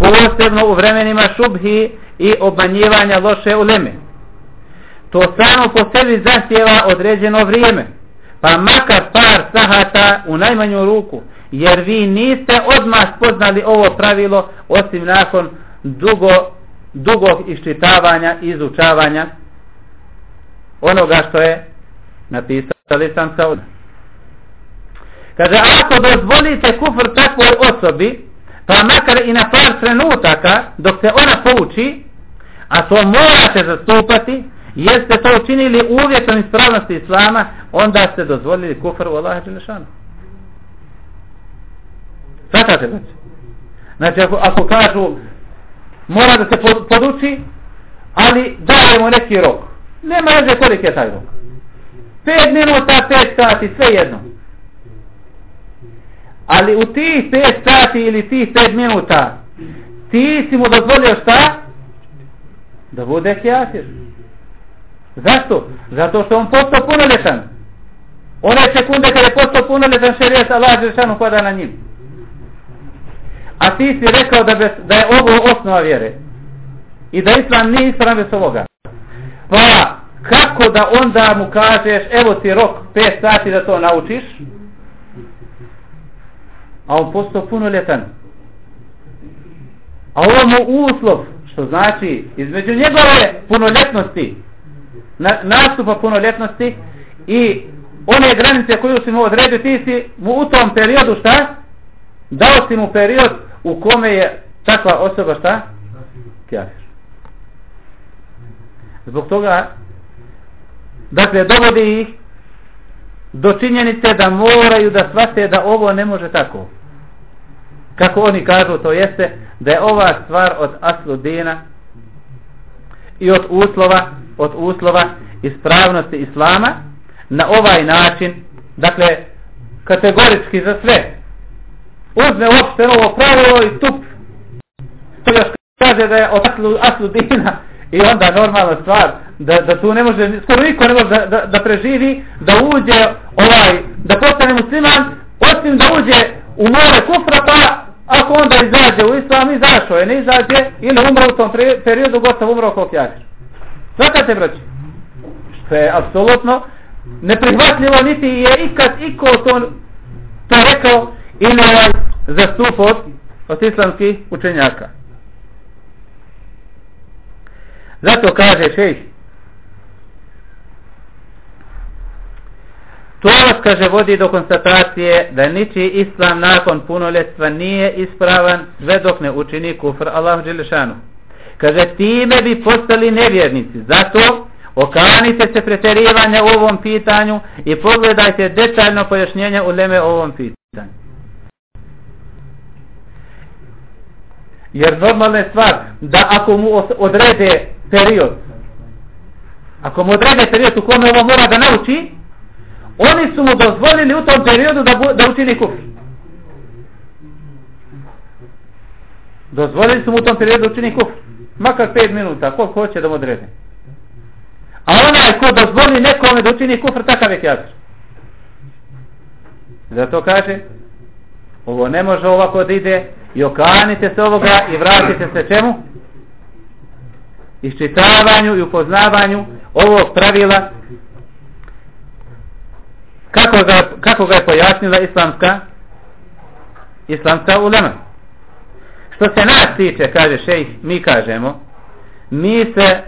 posebno u vremenima šubhi i obmanjivanja loše uleme. To samo po sebi zahtjeva određeno vrijeme, pa makar par sahata u najmanju ruku, jer vi niste odmah spoznali ovo pravilo osim nakon dugo, dugog iščitavanja i izučavanja onoga što je napisali sam sa. Kaže, ako dozvolite kufr takvoj osobi, pa makar i na par trenutaka, dok se ona pouči, a to morate zastupati, jeste to učinili uvjetom ispravnosti Islama, onda ste dozvolili kufr u Allaha Đelešanu. Svatate znači. Znači ako, ako kažu mora da se poduči, ali dajemo neki rok. Nema veze koliko je taj rok. 5 minuta, 5 sati, sve jedno. Ali u tih 5 sati ili tih 5 minuta ti si mu dozvolio šta? Da bude kjafir. Zašto? Zato što on postao punoljetan. One sekunde kada je postao punoljetan šerijet Allah Žešanu pada na njim. A ti si rekao da, bez, da je ovo osnova vjere. I da islam nije islam bez ovoga. Pa kako da onda mu kažeš evo ti rok 5 sati da to naučiš? A on postao punoljetan. A ovo mu uslov, što znači između njegove punoljetnosti na, nastupa punoljetnosti i one granice koju si mu odredio, ti si mu u tom periodu šta? Dao si mu period u kome je takva osoba šta? Kjafir. Zbog toga dakle dovodi ih do činjenice da moraju da shvate da ovo ne može tako. Kako oni kažu, to jeste da je ova stvar od aslu dina i od uslova od uslova ispravnosti islama na ovaj način dakle kategorički za sve uzme uopšte ovo pravilo i tup to još kaže da je od aslu, aslu dina i onda normalna stvar da, da tu ne može skoro niko ne može da, da, da preživi da uđe ovaj da postane musliman osim da uđe u more kufra pa ako onda izađe u islam izašao je ne izađe ili umro u tom periodu gotovo umro kao kjačer Svatate, braći? Što je apsolutno neprihvatljivo, niti je ikad iko to, to rekao ili ovaj zastup od, od islamskih učenjaka. Zato kaže šejh, To vas, kaže, vodi do konstatacije da niči islam nakon punoljetstva nije ispravan sve dok ne učini kufr Allahu Đelešanu. Kaže, time bi postali nevjernici. Zato Okanite se preterivanje u ovom pitanju i pogledajte detaljno pojašnjenje u leme o ovom pitanju. Jer normalna je stvar da ako mu odrede period, ako mu odrede period u kome ovo mora da nauči, oni su mu dozvolili u tom periodu da, bu, da učini kufr. Dozvolili su mu u tom periodu da učini kufr. Makar 5 minuta, koliko hoće da mu odrede. A onaj ko dozvoli nekome da učini kufr, takav je kjazir. Zato kaže, ovo ne može ovako da ide, i okanite se ovoga i vratite se čemu? Iščitavanju i upoznavanju ovog pravila kako ga, kako ga je pojasnila islamska islamska ulema. Što se nas tiče, kaže šejh, mi kažemo, mi se,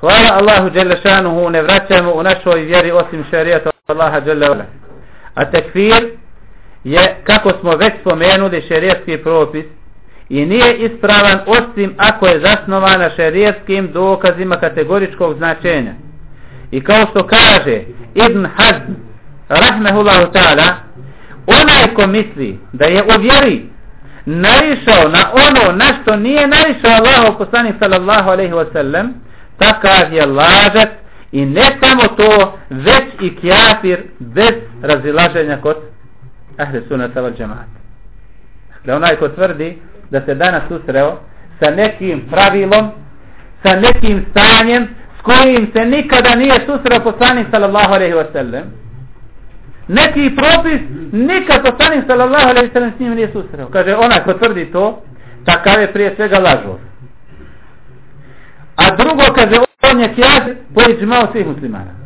hvala Allahu Đelešanuhu, ne vraćamo u našoj vjeri osim šarijata Allaha Đelešanuhu. A tekfir je, kako smo već spomenuli, šarijatski propis i nije ispravan osim ako je zasnovan na šarijatskim dokazima kategoričkog značenja. I kao što kaže Ibn Hazm, rahmehullahu ta'ala, onaj ko misli da je u vjeri narišao na ono na što nije narišao Allahov poslanik sallallahu alaihi wasallam, takav je lažet i ne samo to, već i kjafir bez razilaženja kod ahli sunata val džemaat. Dakle, onaj ko tvrdi da se danas susreo sa nekim pravilom, sa nekim stanjem s kojim se nikada nije susreo poslanik sallallahu alaihi wasallam, neki propis nikad poslanik sallallahu alaihi wasallam s njim nije susreo. Kaže, onaj ko tvrdi to, takav je prije svega lažov. A drugo, kaže, on je kjaz pojiđmao svih muslimana.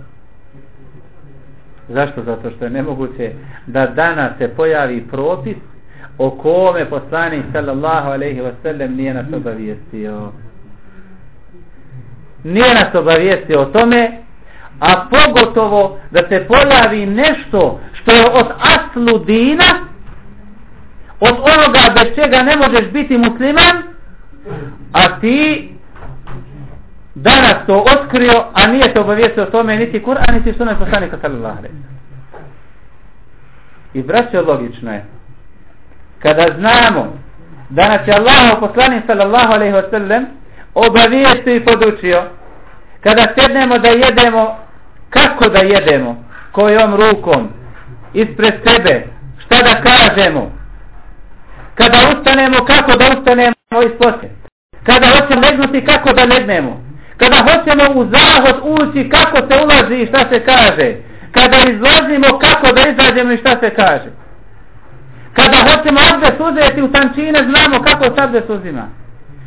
Zašto? Zato što je nemoguće da danas se pojavi propis o kome poslanik sallallahu alaihi ve sellem nije nas obavijestio. Nije nas obavijestio o tome, a pogotovo da se pojavi nešto što je od aslu dina, od onoga bez čega ne možeš biti musliman, a ti danas to otkrio, a nije te obavijestio o tome niti Kur'an, niti sunaj poslanika sallallahu alaihi I braće, logično je, kada znamo da nas je Allah poslanik sallallahu alaihi wa sallam obavijestio i podučio, kada sednemo da jedemo, kako da jedemo, kojom rukom, ispred sebe, šta da kažemo, kada ustanemo, kako da ustanemo ispod sebe, kada hoćemo legnuti, kako da legnemo, Kada hoćemo u zahod ući kako se ulazi i šta se kaže. Kada izlazimo kako da izađemo i šta se kaže. Kada hoćemo abdes uzeti u tančine znamo kako se abdes uzima.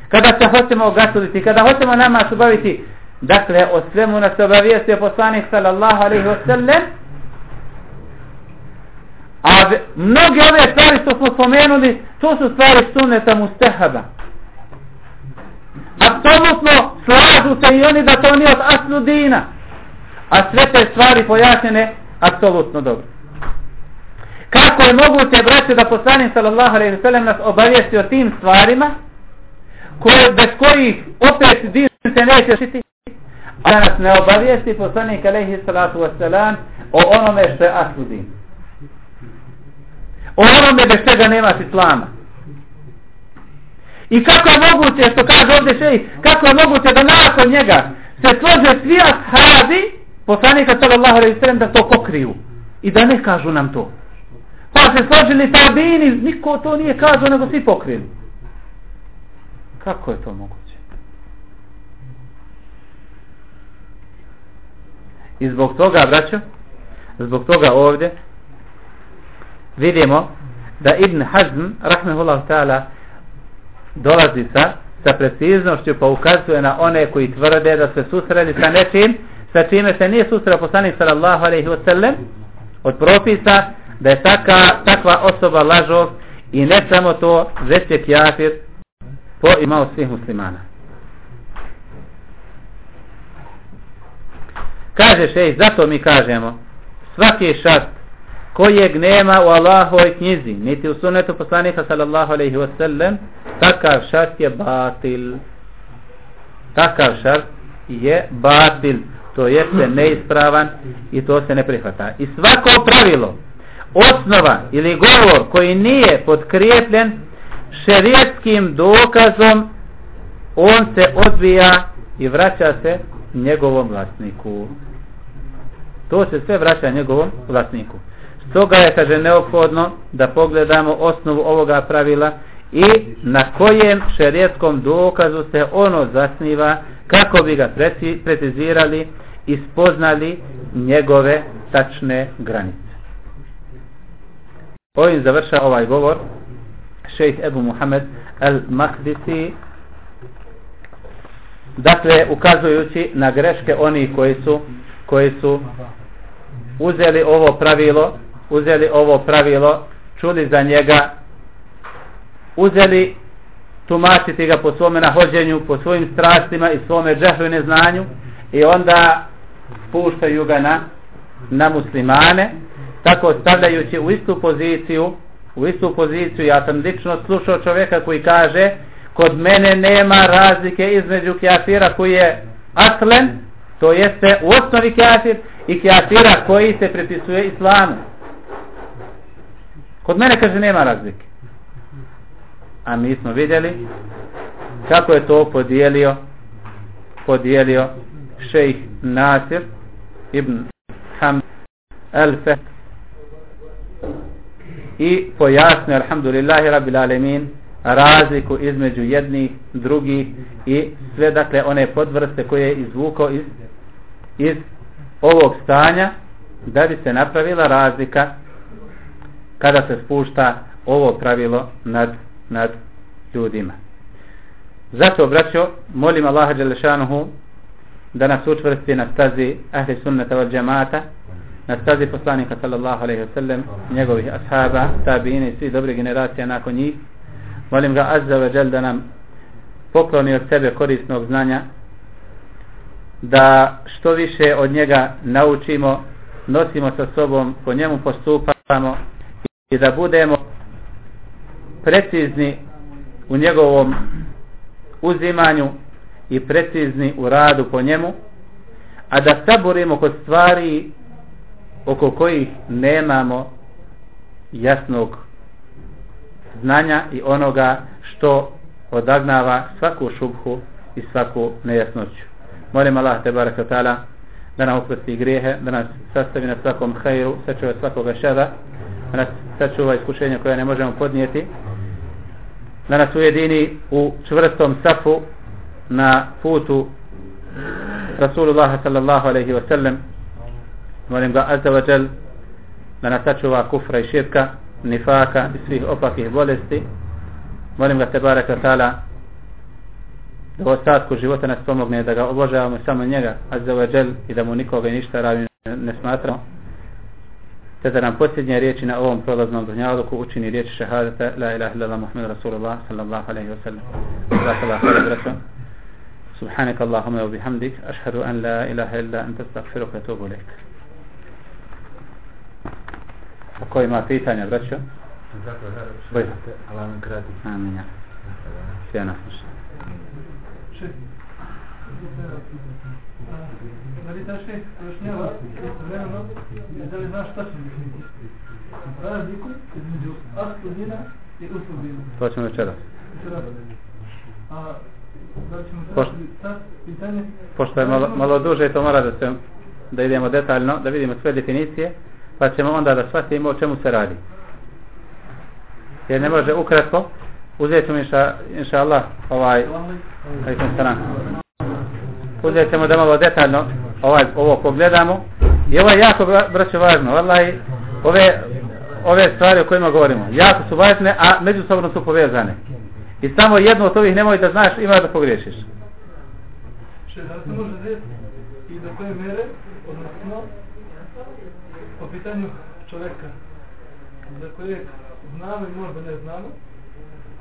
Kada se hoćemo ogatuliti, kada hoćemo nama subaviti. Dakle, o svemu nas obavijestio poslanik sallallahu alaihi wa sallam. A mnoge ove stvari što smo spomenuli, to su stvari sunneta mustahaba apsolutno slažu se i oni da to nije od aslu dina. A sve te stvari pojašnjene, apsolutno dobro. Kako je moguće, braće, da poslanik sallallahu alaihi sallam nas obavijesti o tim stvarima, koje, bez kojih opet din se neće šiti, da nas ne obavijesti poslanik alaihi salatu wasalam o onome što je asludin. O onome bez čega nemaš islama. I kako je moguće, što kaže ovdje šeji, kako je moguće da nakon njega se slože svi ashabi, poslanika sallallahu alaihi sallam, da to pokriju. I da ne kažu nam to. Pa se složili tabini, niko to nije kazao, nego svi pokrili. Kako je to moguće? I zbog toga, braćo, zbog toga ovdje, vidimo da Ibn Hazm, rahmehullah ta'ala, dolazi sa sa preciznošću pa ukazuje na one koji tvrde da se susreli sa nečim sa čime se nije susreo poslanik sallallahu alaihi wa sallam od propisa da je taka, takva osoba lažov i ne samo to već je kjafir po imao svih muslimana. Kaže šej zato mi kažemo svaki šast kojeg nema u Allahovoj knjizi, niti u sunetu poslanika sallallahu alaihi wa sallam, takav šast je batil. Takav šast je batil. to jeste neispravan i to se ne prihvata. I svako pravilo, osnova ili govor koji nije podkrijepljen šerijetskim dokazom, on se odbija i vraća se njegovom vlasniku. To se sve vraća njegovom vlasniku. Stoga je, kaže, neophodno da pogledamo osnovu ovoga pravila i na kojem šerijetskom dokazu se ono zasniva kako bi ga precizirali i spoznali njegove tačne granice. Ovim završa ovaj govor šejh Ebu Muhammed al-Mahdisi dakle ukazujući na greške oni koji su koji su uzeli ovo pravilo uzeli ovo pravilo čuli za njega uzeli tumačiti ga po svome nahođenju po svojim strastima i svome džehlu i neznanju i onda puštaju ga na, na muslimane tako stavljajući u istu poziciju u istu poziciju ja sam lično slušao čovjeka koji kaže kod mene nema razlike između kjafira koji je aslen to jeste u osnovi kjafir i kjafira koji se prepisuje islamu. Kod mene kaže nema razlike. A mi smo vidjeli kako je to podijelio podijelio šejh Nasir ibn Hamd al-Fah i pojasnio alhamdulillahi rabbil alemin razliku između jednih, drugih i sve dakle one podvrste koje je izvukao iz, iz ovog stanja da bi se napravila razlika kada se spušta ovo pravilo nad, nad ljudima. Zato, braćo, molim Allaha Đelešanuhu da nas učvrsti na stazi ahli sunnata od džemata, na stazi poslanika sallallahu alaihi wasallam, njegovih ashaba, tabine i svi dobre generacija nakon njih. Molim ga azza wa jal da nam pokloni od sebe korisnog znanja, da što više od njega naučimo, nosimo sa sobom, po njemu postupamo i da budemo precizni u njegovom uzimanju i precizni u radu po njemu, a da saborimo kod stvari oko kojih nemamo jasnog znanja i onoga što odagnava svaku šubhu i svaku nejasnoću. Molim Allah te baraka ta'ala da nam oprosti grijehe, da nas sastavi na svakom hajru, sačuva svakoga šada, da nas sačuva iskušenja koja ne možemo podnijeti, da nas ujedini u čvrstom safu na putu Rasulullah sallallahu alaihi wa sallam molim ga azza wa jal da nas sačuva kufra i širka nifaka i svih opakih bolesti molim ga tebara katala da u ostatku života nas pomogne da ga obožavamo samo njega azza wa jal i da mu nikoga i ništa ravi ne smatramo te da nam posljednje riječi na ovom prolaznom dunjaluku učini riječi šahadata la ilaha illallah muhammed rasulullah sallallahu alaihi wa sallam سبحانك اللهم وبحمدك أشهد أن لا إله إلا أنت استغفرك وأتوب إليك Ko ima pitanja, braćo? Boj. Amin. Ja. Sve nas sluša. Da li ta šest pojašnjava vremeno da li znaš šta će biti? Razliku između asludina i usludina. To ćemo večeras. A da ćemo Pošto, pitanje? Pošto je malo, malo duže, to mora da se da idemo detaljno, da vidimo sve definicije pa ćemo onda da shvatimo o čemu se radi. Jer ne može ukratko, uzet ćemo inša, inša Allah, ovaj, alaikum uzet ćemo da malo detaljno ovaj, ovo pogledamo. I ovo je jako, braće, važno. Wallahi, ove, ove stvari o kojima govorimo, jako su važne, a međusobno su povezane. I samo jedno od ovih nemoj da znaš, ima da pogriješiš. Še, da se može zeti i do koje mere, odnosno, po pitanju čovjeka za kojeg znamo i možda ne znamo,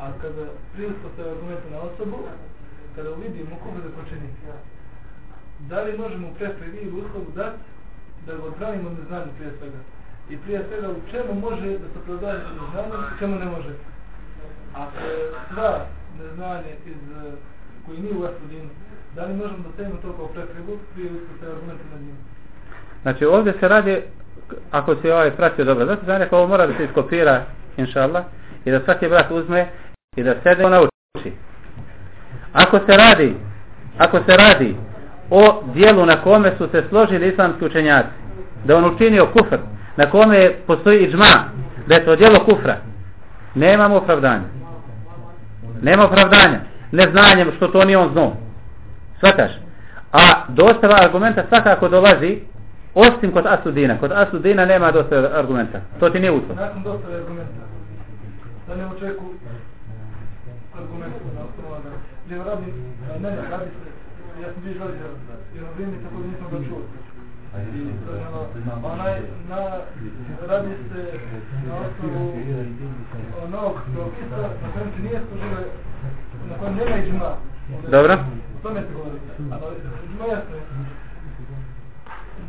a kada prilisto se argumente na osobu, kada uvidimo koga da počini, da li možemo prepredi ili uslovu dati da ga odbranimo neznanju prije svega. I prije svega u čemu može da se prodaje neznanjem, u čemu ne može. Ako je sva neznanje iz koji nije u Esudinu, da li možemo da stavimo to kao prepreku prije se argumenta na njim? Znači ovdje se radi, ako se ovaj pratio dobro, zato sam rekao ovo mora da se iskopira, inša Allah, i da svaki brat uzme i da sede i nauči. Ako se radi, ako se radi o dijelu na kome su se složili islamski učenjaci, da on učinio kufr, na kome postoji iđma, da je to dijelo kufra, nemamo opravdanja. Nema opravdanja. Neznanjem što to nije on znao. Svataš. A dostava argumenta svakako dolazi osim kod Asudina. Kod Asudina nema dosta argumenta. To ti nije uslov. Nakon dostave argumenta, da ne očeku argumenta na osnovu da gdje radi, ne, ne, radi se, ja sam bio želio, jer na vrijeme tako nisam ga čuo. I, onaj, na, radi se na osnovu onog propisa na kojem se nije služile, na kojem nema iđma. Dobro. O tome se govori. Ali, jasno je.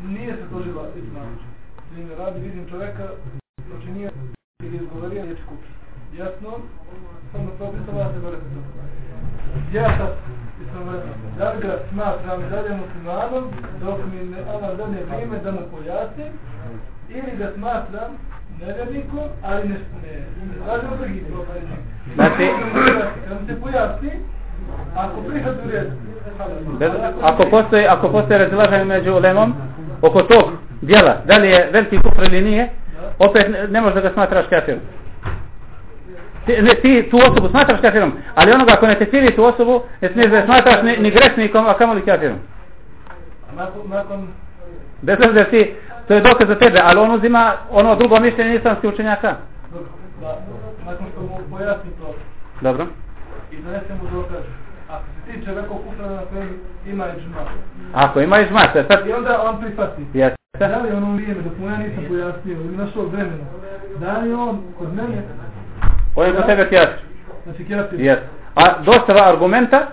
Nije se služila iđma. Primjer, radi, vidim čoveka, učinio ili izgovorio riječ kupi. Jasno, samo propisa vas se gore to. Ja sad, da li ga smatram dalje muslimanom, dok mi ne Allah dadne vrijeme da mu pojasnim, ili ga smatram nevjernikom, ali ne, ne, ne drugi propis. Znači, Kad mu se pojasni, ako prihvat u redu, Bez, ako postoji, ako postoji razilaženje među ulemom oko tog dijela, da li je veliki kufr ili nije, opet ne, ne možeš da ga smatraš kafirom. Ti, ne, ti tu osobu smatraš kafirom, ali onoga ko ne tekfiri tu osobu, ne smiješ da je smatraš ni, ni gresnikom, a kamoli kafirom. a nakon, nakon Bez obzira ti, to je dokaz za tebe, ali on uzima ono drugo mišljenje islamskih učenjaka. da, nakon što mu pojasni to Dobro. i donese mu dokaz, ako tiče nekog kufra na kojem ima iđma, Ako ima i žmate, sad... i onda on prihvati, Jeste. da li ono vrijeme dok mu ja nisam pojasnio ili našao vremena, da li on kod mene, On je kod tebe kjač. znači kjasir, Jeste. A dostava argumenta,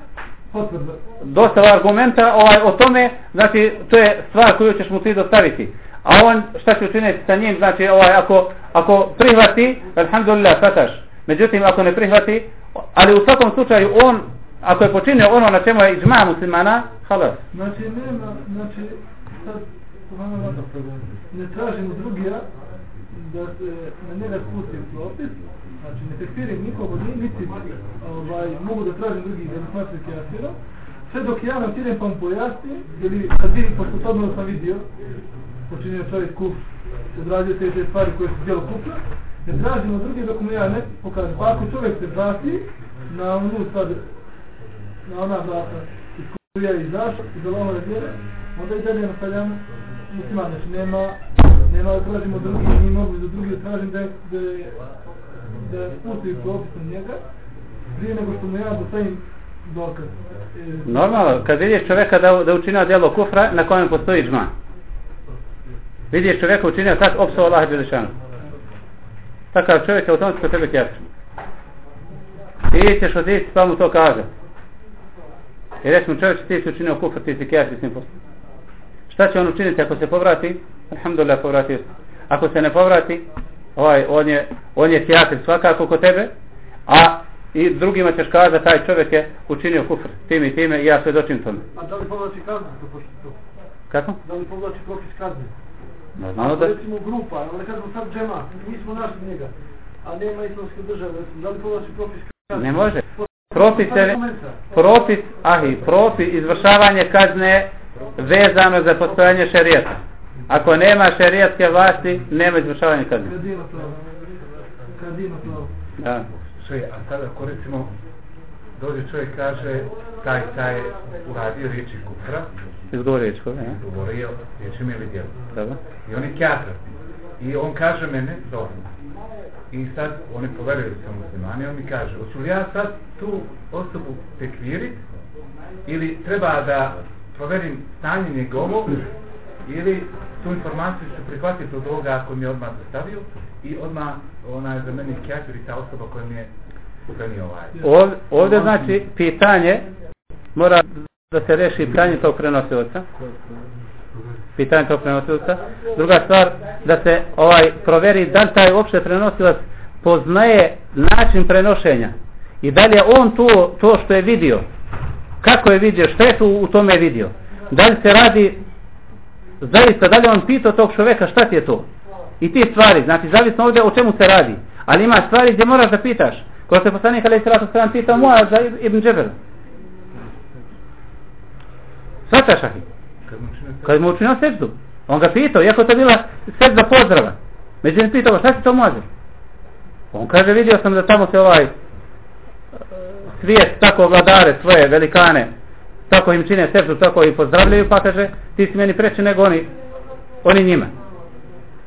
potvrda, dostava argumenta ovaj, o tome, znači, to je stvar koju ćeš mu ti dostaviti. A on, šta će učiniti sa njim, znači, ovaj, ako, ako prihvati, alhamdulillah, svataš. Međutim, ako ne prihvati, ali u svakom slučaju, on, ako je počinio ono na čemu je iđma muslimana, halas. znači nema, znači, sad, ne tražimo drugija da se na njega spusti propis, znači ne tekfirim nikog od njih, niti ovaj, mogu da tražim drugi da ne smatri kjasirom, sve dok ja nam idem pa mu pojasnim, ili kad vidim, pošto to odmah sam vidio, počinio čovjek kuf, odradio te te stvari koje su dijelo kufra, ne tražim od drugih dok mu ja ne pokažem. Pa ako čovjek se vrati na onu sad, na ona vrata iz koju je izašao, iz Allahove vjere, onda i dalje nastavljamo musliman, znači nema, nema da tražimo drugi, nije mogu da drugi da tražim da, da, da spusti propis njega, prije nego što mu ja dostavim dokaz. E, Normalno, kad vidiš čovjeka da, da učinio djelo kufra, na kojem postoji džma. Vidiš čovjeka učinio tak, opsao Allah Đelešanu. Takav čovjek je automatsko tebe kjač. Ti ćeš otići pa mu to kaže. I reći mu čovječ ti si učinio kufr, ti si kjač, ti si ne postoji. Šta će on učiniti ako se povrati? Alhamdulillah povrati se. Ako se ne povrati, ovaj, on je, on je teatr svakako kod tebe, a i drugima ćeš kazati taj čovjek je učinio kufr tim i time i ja svjedočim tome. A da li povlači kaznu pošto? Kako? Da li povlači propis kazne? Normalno da... Recimo grupa, ali kažemo sad džema, mi smo našli njega, a nema islamske države, recimo, da li povlači propis kazne? Ne može. Propis je, propis, ahi, propis, izvršavanje kazne vezano za postojanje šerijata. Ako nema šerijatske vlasti, nema izvršavanja kazne. Kad ima pravo. Kad ima pravo. Da. Sve, a sada ako recimo dođe čovjek kaže taj taj je uradio riječi kufra, Izgovori riječ koga, ja? govorio riječima ili djelo. Dobro. I on je kjatra. I on kaže mene, dobro. I sad oni poveruju sa muslimani, on mi kaže, hoću li ja sad tu osobu tekvirit ili treba da proverim stanje njegovo ili tu informaciju ću prihvatiti od ovoga ako mi je odmah dostavio i odmah ona je za mene kjačer i ta osoba koja mi je prenio ovaj. Ov, ovdje znači pitanje mora da se reši pitanje tog prenosioca. Pitanje tog prenosilca. Druga stvar, da se ovaj proveri da li taj uopšte prenosilac poznaje način prenošenja. I da li je on to, to što je vidio kako je vidio, šta je tu u tome vidio. Da li se radi, zaista, da li on pitao tog čoveka šta ti je to? I ti stvari, znači zavisno ovdje o čemu se radi. Ali ima stvari gdje moraš da pitaš. Ko se poslanik Ali Sratu Sram pitao moja za Ibn Džebel. Svataš ahi? Kad mu učinio seždu. On ga pitao, iako to bila sežda pozdrava. Međutim pitao, šta si to može? On kaže, vidio sam da tamo se ovaj e, svijet tako vladare svoje velikane tako im čine seždu, tako i pozdravljaju pa kaže, ti si meni preći nego oni oni njima.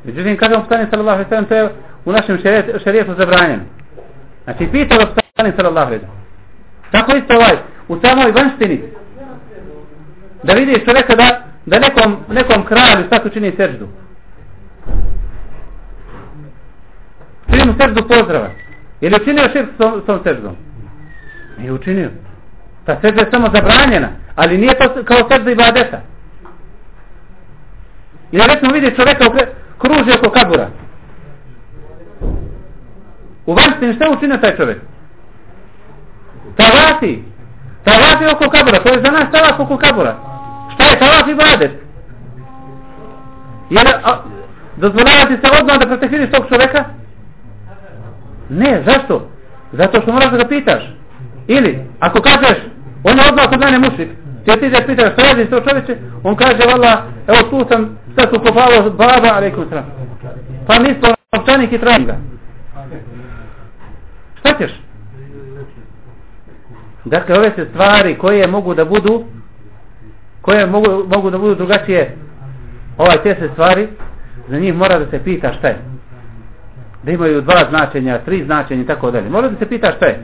Međutim, kaže on stani sallallahu alaihi sallam, to je u našem šerijetu zabranjeno. Znači, pitao ga stani sallallahu alaihi sallam. Tako isto ovaj, u samoj vanštini, da vidi čovjeka da, da nekom, nekom kralju tako čini seždu. Čini mu seždu pozdrava. Je li učinio širk s tom, s tom seždom? Nije učinio. Ta sežda je samo zabranjena, ali nije to kao sežda i badeta. Ili recimo vidi čovjeka u kruži oko kabura. U vanštini šta učinio taj čovjek? Tavati. Tavati oko kabura. To je za nas tavaf oko kabura. Šta je tavaf i badet? Jer dozvoljavati se odmah da protekviriš tog čovjeka? Ne, zašto? Zato što moraš da ga pitaš. Ili, ako kažeš, on je odmah kod mene mušik, ti ti da pitaš što radiš to čovječe, on kaže, vala, evo tu sam, sad su kopalo baba, alaikum sram. Pa mi smo novčanik i trajim ga. Šta ćeš? Dakle, ove se stvari koje mogu da budu, koje mogu, mogu da budu drugačije, ovaj te se stvari, za njih mora da se pita šta je. Da imaju dva značenja, tri značenja i tako dalje. Mora da se pita šta je.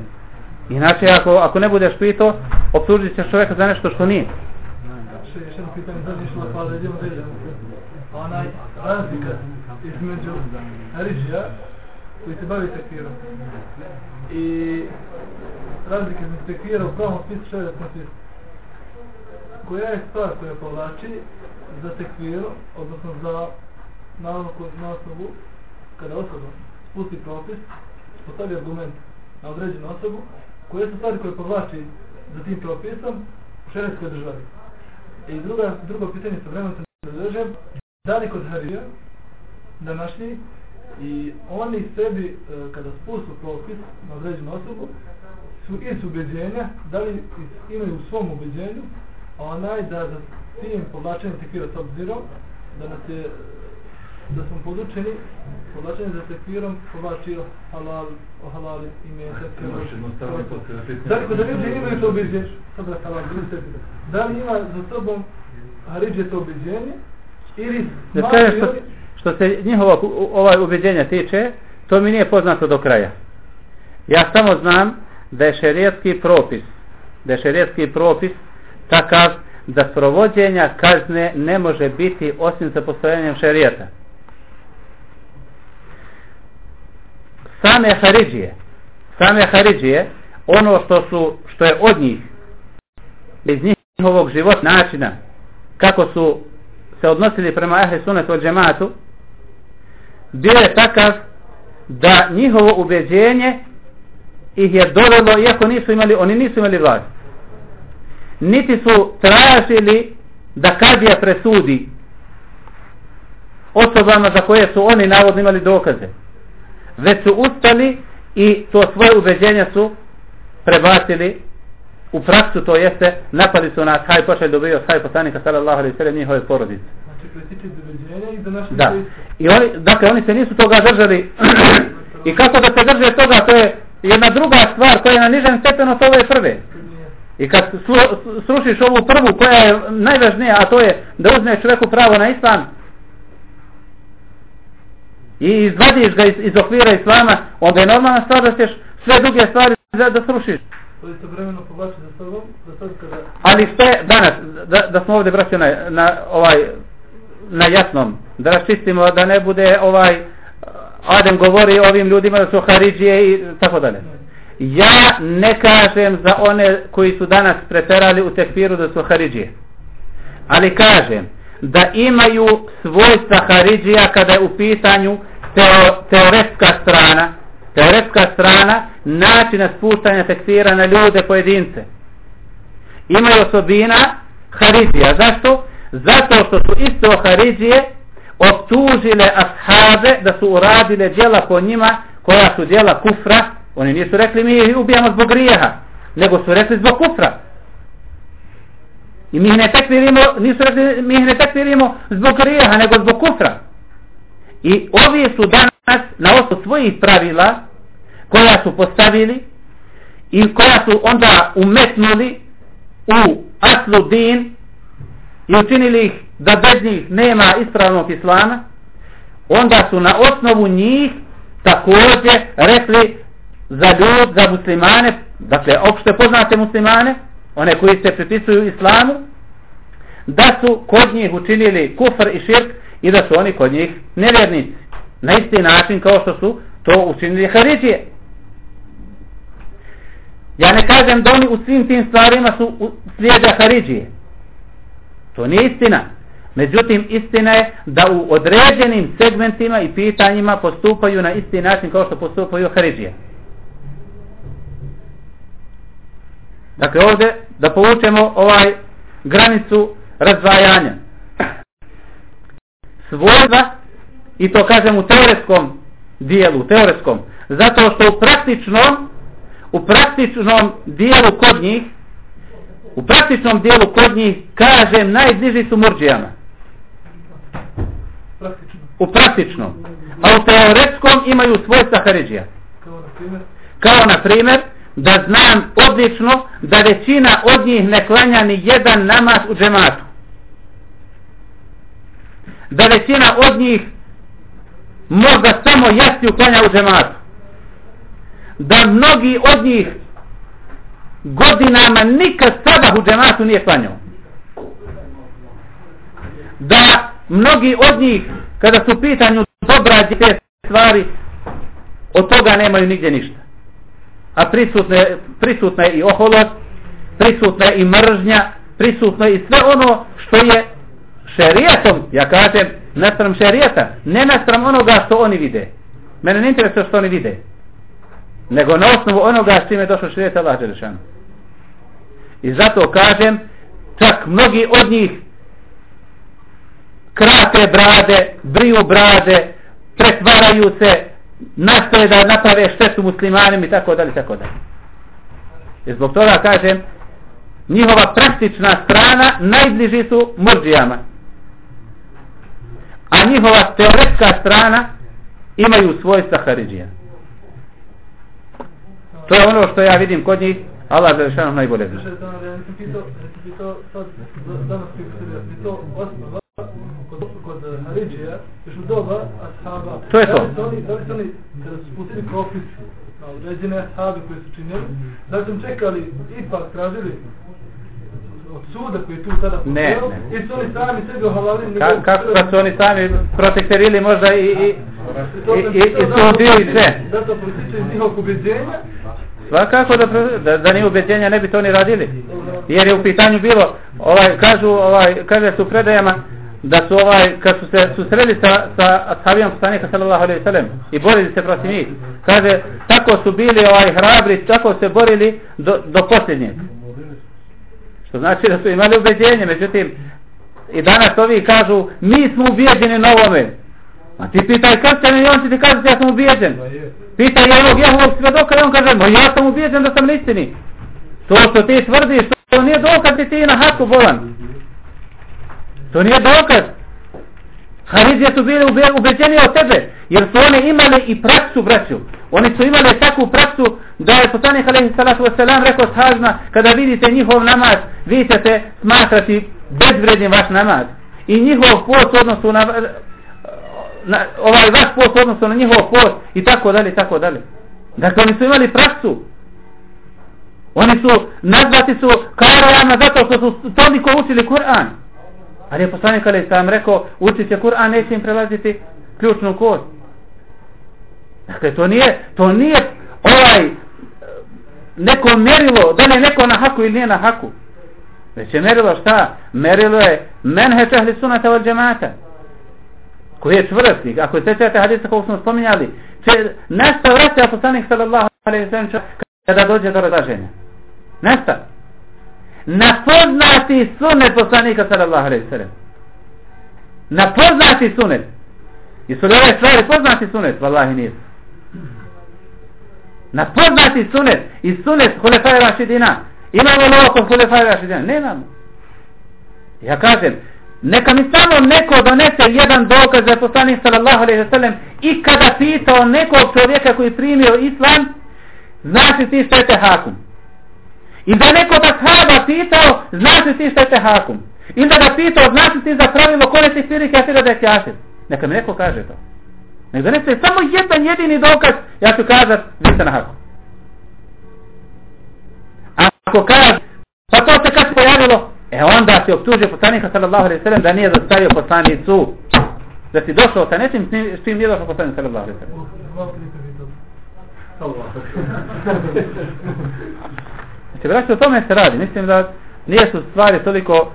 Inače, ako, ako ne budeš pitao, obslužit ćeš čovjeka za nešto što nije. Znači, še, še pitanje, da išlo pa da idemo dalje. Onaj razlika između Arižija, koji se bavi tekfirom, i razlika između tekfira u pravom smislu šerijatnom smislu. Koja je stvar koja povlači za tekfiru, odnosno za naravno na osnovu, kada osoba spusti propis, postavi argument na određenu osobu, koje su stvari koje povlači za tim propisom u šerijatskoj državi. I druga, drugo pitanje sa vremenom se zadržem, da li kod Harija, današnji, i oni sebi, e, kada spustu propis na određenu osobu, su iz ubeđenja, da li imaju u svom ubeđenju, onaj da za tim povlačenjem tekvira s obzirom, da nas je da smo podučeni povlačenje za tekvirom povlači halal, o halali i mjesec. Dakle, da ljudi imaju to ubeđenje, sada halal, da li ima za sobom Haridže to ubeđenje, ili smatraju što, što se njihovo ovaj ubeđenja tiče, to mi nije poznato do kraja. Ja samo znam da je šerijetski propis, da je šerijetski propis takav da sprovođenja kazne ne može biti osim sa postojanjem šerijata. Same Haridžije, same Haridžije, ono što su, što je od njih, iz njihovog života načina, kako su se odnosili prema ahli sunetu od džematu, bio je takav da njihovo ubeđenje ih je dovelo, iako nisu imali, oni nisu imali vlast. Niti su tražili da kadija presudi osobama za koje su oni navodno imali dokaze. Već su ustali i to svoje ubeđenja su prebacili u praksu, to jeste, napali su nas, haj pošaj dobio, haj poslanika sallallahu alaihi sallam njihove porodice. Da. I oni, dakle, oni se nisu toga držali. I kako da se drže toga, to je jedna druga stvar koja je na nižem stepenu to ove prve. I kad srušiš ovu prvu koja je najvažnija, a to je da uzmeš čovjeku pravo na islam i izvadiš ga iz, iz okvira islama, onda je normalna stvar da ćeš sve druge stvari da, da srušiš. To isto vremeno povlači za sobom, za sad kada... Ali što je danas, da, da smo ovdje braćo na, na ovaj na jasnom, da raščistimo da ne bude ovaj Adem govori ovim ljudima da su Haridžije i tako dalje. Ja ne kažem za one koji su danas preterali u tekfiru da su Haridžije. Ali kažem da imaju svojstva Haridžija kada je u pitanju teo, teoretska strana teoretska strana načina spuštanja tekfira na ljude pojedince. imaju osobina Haridžija. Zašto? Zato što su isto Haridžije optužile ashabe da su uradile djela po njima koja su djela kufra. Oni nisu rekli mi ih ubijamo zbog grijeha, nego su rekli zbog kufra. I mi ih ne tekvirimo, nisu rekli mi ih ne tekvirimo zbog grijeha, nego zbog kufra. I ovi su danas na osnovu svojih pravila koja su postavili i koja su onda umetnuli u aslu din i učinili ih da bez njih nema ispravnog islama, onda su na osnovu njih također rekli za ljud, za muslimane, dakle, opšte poznate muslimane, one koji se pripisuju islamu, da su kod njih učinili kufr i širk i da su oni kod njih nevjernici. Na isti način kao što su to učinili Haridžije. Ja ne kažem da oni u svim tim stvarima su slijede Haridžije. To nije istina. Međutim, istina je da u određenim segmentima i pitanjima postupaju na isti način kao što postupaju Haridžije. Dakle, ovdje da povučemo ovaj granicu razdvajanja. Svojstva, i to kažem u teoretskom dijelu, teoretskom, zato što u praktičnom, u praktičnom dijelu kod njih, u praktičnom dijelu kod njih, kažem, najbliži su murđijama. U praktičnom. A u teoretskom imaju svojstva Haridžija. Kao na primjer, da znam odlično da većina od njih ne klanja ni jedan namaz u džematu. Da većina od njih možda samo jasti uklanja u džematu. Da mnogi od njih godinama nikad sada u džematu nije klanjao. Da mnogi od njih kada su pitanju dobra te stvari od toga nemaju nigdje ništa a prisutne, prisutna je i oholost, prisutna je i mržnja, prisutno je i sve ono što je šerijetom, ja kažem, nastram šerijeta, ne nastram onoga što oni vide. Mene ne interesuje što oni vide, nego na osnovu onoga s čime je došao šerijet Allah Đelešan. I zato kažem, čak mnogi od njih krate brade, briju brade, pretvaraju se, nastoje da naprave štetu muslimanima i tako dalje, tako dalje. I zbog toga kažem, njihova praktična strana najbliži su murđijama. A njihova teoretska strana imaju svoj saharidžija. To je ono što ja vidim kod njih, Allah za rešanom najbolje zna. Kod Haridžija, još u doba ashaba, to je to. Da li su oni spustili propis na određene ashabe koje su činjeli, da su čekali, ipak tražili od suda koji tu tada ne, ne. i su oni sami sebi ohalalili Ka, kako kad su oni sami protekterili možda i i, i, i, i sudili sve? da to protiče iz njihovog ubeđenja svakako da, da, da nije ubeđenja ne bi to ni radili. Jer je u pitanju bilo ovaj kažu ovaj kaže su predajama da su ovaj kad su se susreli sa sa ashabijom poslanika sallallahu alejhi ve sellem i borili se protiv njih kaže tako su bili ovaj hrabri tako se borili do do posljednjeg. Što znači da su imali ubeđenje međutim i danas ovi kažu mi smo ubeđeni na ovome a ti pitaj kršćan i on će ti kaže ja sam ubeđen pitaj ovog Jehovog svedoka i on kaže ma ja sam ubeđen da sam na istini. To što ti tvrdiš to nije dokaz ti na haku bolan To nije dokaz. Haridije su bili ubeđeni od tebe, jer su oni imali i praksu, braću. Oni su imali takvu praksu da je poslanik alaihi salatu wasalam rekao sahazna, kada vidite njihov namaz, vi ćete smatrati bezvrednim vaš namaz. I njihov post odnosu na, na ovaj vaš post odnosu na njihov post i tako dalje, tako dalje. Dakle, oni su imali praksu. Oni su, nazvati su kao zato što su toliko učili Kur'an. Ali je poslanik ali sam rekao, učit se Kur'an, neće im prelaziti ključnu kod. Dakle, to nije, to nije ovaj neko merilo, da li je neko na haku ili nije na haku. Već je merilo šta? Merilo je menhe čehli sunata od džemata. Koji je čvrsti. Ako se ćete hadisa kog smo spominjali, će nesta vraća poslanik sallallahu alaihi sallam kada dođe do razaženja. Nesta na poznati sunet poslanika sallallahu alaihi sallam. Na poznati sunet. Jesu li ove stvari poznati sunet? Wallahi nije. Na poznati sunet i sunet Hulefaj Rašidina. Imamo li ovo kod Hulefaj Rašidina? Nemamo. Ja kažem, neka mi samo neko donese jedan dokaz za poslanik sallallahu alaihi sallam i kada pitao nekog čovjeka koji primio islam, znaš li ti što je te hakum? I da neko da sahaba pitao, znaš li ti što je te hakum? I da ga pitao, znaš li ti za pravilo kone ti siri kafira da je kjašir? Neka mi neko kaže to. Nek donese samo jedan jedini dokaz, ja ću kazat, vi ste na haku. Ako kaže, pa to se kad se pojavilo, e onda se optužio poslanika sallallahu alaihi sallam da nije zastavio poslanicu. Da si došao sa nečim s čim nije došao poslanik sallallahu alaihi sallam. Znači, braći, o tome se radi. Mislim da nije su stvari toliko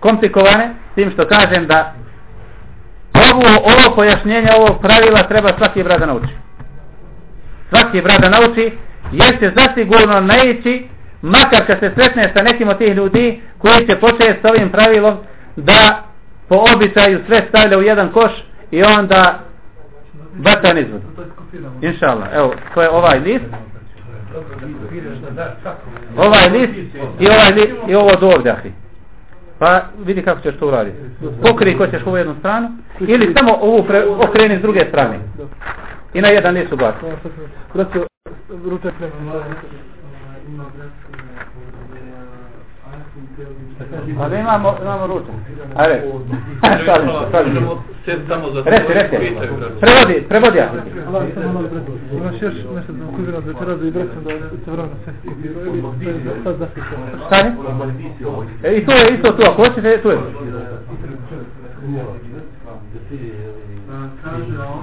komplikovane, tim što kažem da ovo, ovo pojašnjenje ovog pravila treba svaki brat da nauči. Svaki brat da nauči, jer će zasigurno naići, makar kad se sretne sa nekim od tih ljudi koji će početi s ovim pravilom da po običaju sve stavlja u jedan koš i onda baca nizvod. Inša Allah. Evo, to je ovaj list. Ovaj list i ovaj list i ovo do ovdje, ahi. Pa vidi kako ćeš to uraditi. Pokri ko ćeš u jednu stranu ili samo ovu pre, okreni s druge strane. I na jedan list ubaci. Braćo, ručak nema. Pa da imamo, imamo ručak. Ajde. Šalim se, šalim se. Reci, reci. Prevodi, prevodi ja. Imaš još nešto da kuzira za večera da i braćom da se vrana sve skopiraju ili sad da se Stani? E, I tu je isto tu, ako hoćete, tu je.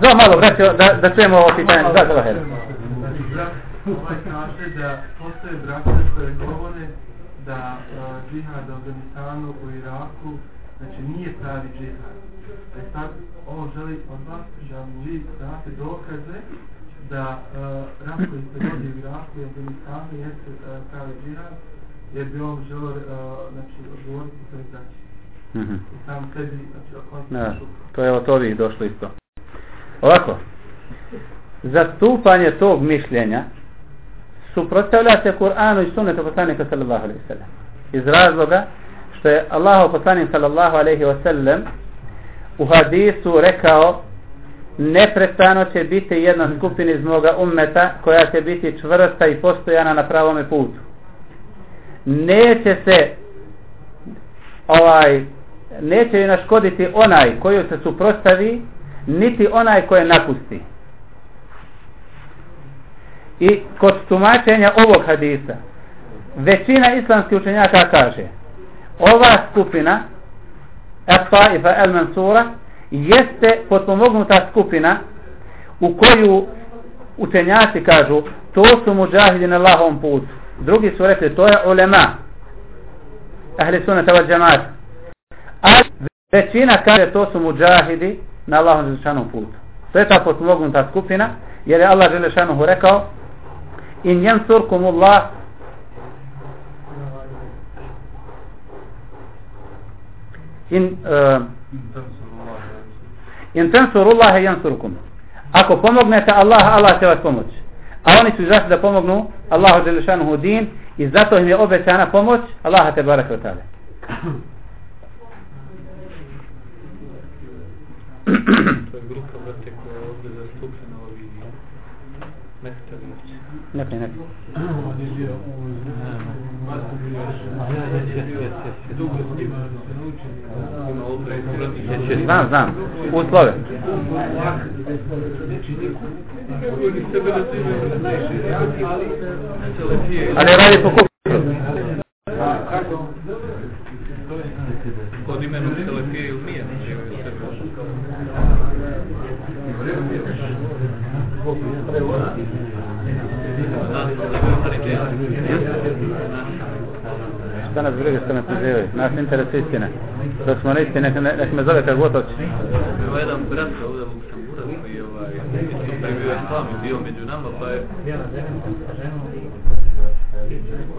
Da, malo, braćo, da, da čujemo ovo pitanje. Da, da, da. Ovaj kaže da postoje braće koje govore da uh, džihad u Afganistanu, u Iraku, znači nije pravi džihad. A sad on želi od vas da mu vi date dokaze da uh, rat koji se vodi u Iraku i Afganistanu jeste uh, pravi džihad, jer bi on želeo uh, znači, odgovoriti to znači. Mm -hmm. I sam sebi, znači, ja, to je od ovih došlo isto. Ovako, zastupanje tog mišljenja suprotstavlja se Kur'anu i sunnetu poslanika sallallahu alaihi sallam. Iz razloga što je Allah poslanik sallallahu alaihi wa sallam u hadisu rekao neprestano će biti jedna skupina iz moga ummeta koja će biti čvrsta i postojana na pravome putu. Neće se ovaj neće joj naškoditi onaj koju se suprostavi niti onaj koje napusti. I kod tumačenja ovog hadisa, većina islamskih učenjaka kaže, ova skupina, Al-Taifa Al-Mansura, jeste potpomognuta skupina u koju učenjaci kažu, to su muđahidi na Allahovom putu. Drugi su rekli, to je ulema, ahli sunata wa džamaat. A većina kaže, to su muđahidi na Allahovom putu. To je ta potpomognuta skupina, jer je Allah Želešanuhu rekao, in yansurkum Allah in uh, in tansuru Allah yansurkum ako pomognete Allah Allah će vas pomoći. A oni su izašli da pomognu Allahu Đelešanuhu din? I zato im je obećana pomoć Allaha te barak wa ta'ala to je grupa vrte koja je ovdje zastupljena ovi mektevi Ne, Neka, neka. Znam, znam. Uslove. Ali radi po kupu. Pod imenom Selefije Šta nas briga što me pozivaju? Nas interes istina. Dok smo na istine, nek, nek me zove kako hoće. Ima jedan brat ovdje u koji je ovaj, isto primio islam i bio među nama, pa je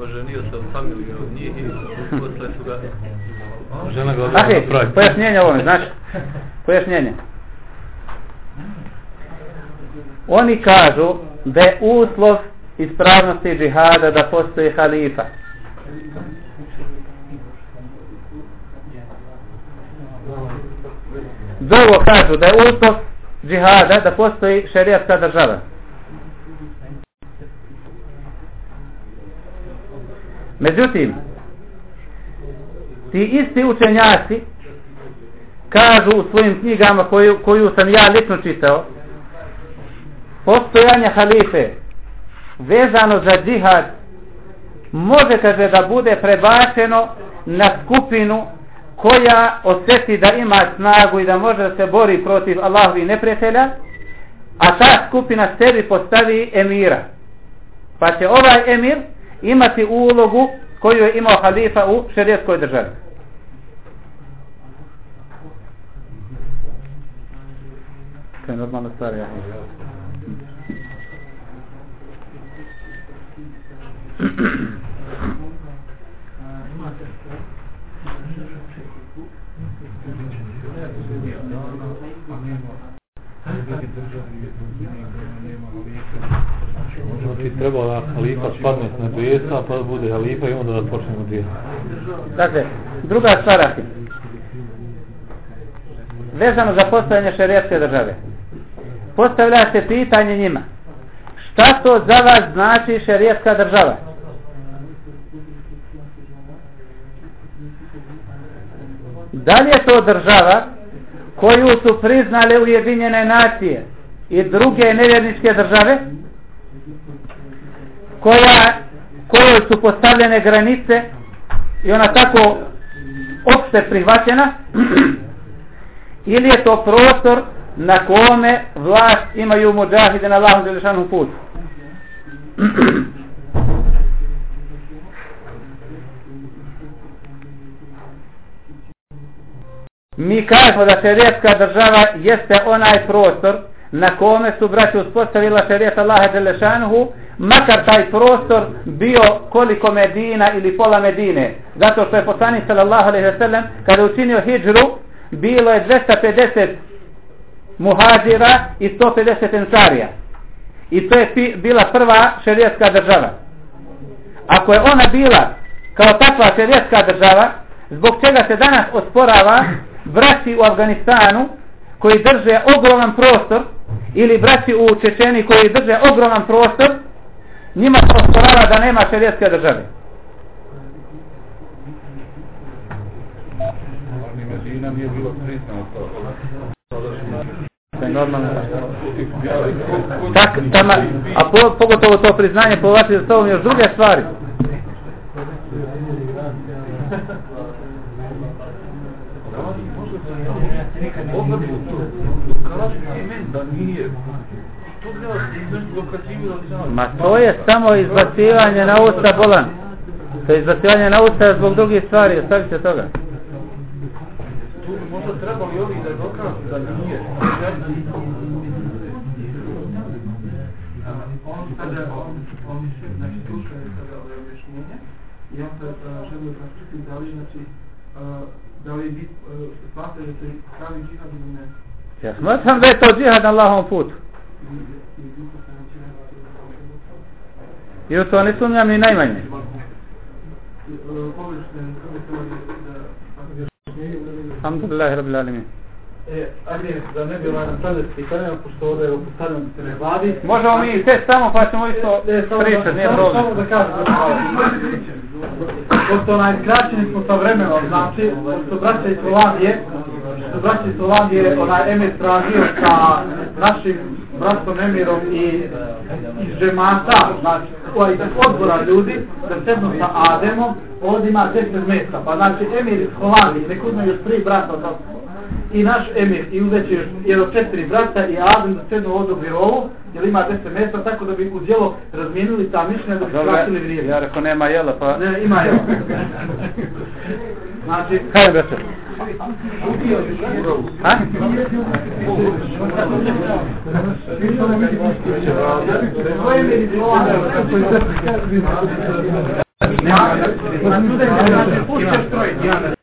Oženio se od familiju od njih i posle su ga... Žena ga Ahi, pojašnjenje ovome, znaš? Pojašnjenje. Oni kažu da je uslov ispravnosti džihada da postoji halifa. Drugo kažu da je uslov džihada da postoji šerijatska država. Međutim, ti isti učenjaci kažu u svojim knjigama koju, koju sam ja lično čitao postojanje halife vezano za džihad može kaže da bude prebačeno na skupinu koja osjeti da ima snagu i da može da se bori protiv Allahovi neprijatelja a ta skupina sebi postavi emira pa će ovaj emir imati ulogu koju je imao halifa u šerijetskoj državi to je normalna stvar ja. Znači treba da halifa spadne s nebesa, pa da bude halifa i onda da počnemo dijeti. Dakle, druga stvar, Ahim. vezano za postavljanje šerijatske države. Postavlja se pitanje njima. Šta to za vas znači šerijatska država? Da li je to država koju su priznale Ujedinjene nacije i druge nevjerničke države koja kojoj su postavljene granice i ona tako opšte prihvaćena ili je to prostor na kome vlast imaju muđahide na Allahom zelišanom putu mi kažemo da šerijetska država jeste onaj prostor na kome su braći uspostavila šerijet Allaha Đelešanuhu makar taj prostor bio koliko Medina ili pola Medine. Zato što je poslanik sallallahu alaihi ve sallam kada učinio hijđru bilo je 250 muhađira i 150 ensarija. I to je bila prva šerijetska država. Ako je ona bila kao takva šerijetska država zbog čega se danas osporava braći u Afganistanu koji drže ogroman prostor ili braći u Čečeni koji drže ogroman prostor njima se osporava da nema šerijetske države Medina nije bilo priznato. To normalno. Tak, tama, a po, pogotovo to priznanje povlači za sobom još druge stvari. Ma to je samo izbacivanje na usta bolan. To je izbacivanje na usta zbog drugih stvari, ostavite toga. Možda trebali ovi da dokažu da nije. On sada, on, on znači, sada ove objašnjenje i on sad želio razkriti da li, znači, da li bit, smatra da se pravi džihad ili ne. Ja smatram da je to džihad na Allahom putu. I u to ne sumnjam ni najmanje. Alhamdulillah, rabbil alamin. E, ajde, da ne bi vam sada pitanja, pošto ovdje je postavljeno se ne vladi. Možemo mi sve samo pa ćemo isto pričati, nije problem. Samo da kažem, pošto najskraćeni smo sa vremenom, znači, pošto braća iz Holandije, što braća iz Holandije, onaj Emir tražio sa našim bratom Emirom i iz džemata, znači, ovaj odbora ljudi, da sednu sa Ademom, ovdje ima 10 mjesta, pa znači Emir iz Holandije, nek uzme još tri brata od i naš emir i uzet ćeš jedno četiri brata i Adem da sednu ovdje u Birovu, jer ima deset mjesta, tako da bi u djelo razmijenili ta mišljenja da bi Dobre, skratili vrijeme. Ja rekao, nema jela, pa... Ne, ima jela. znači... Hajde, brate. Ha?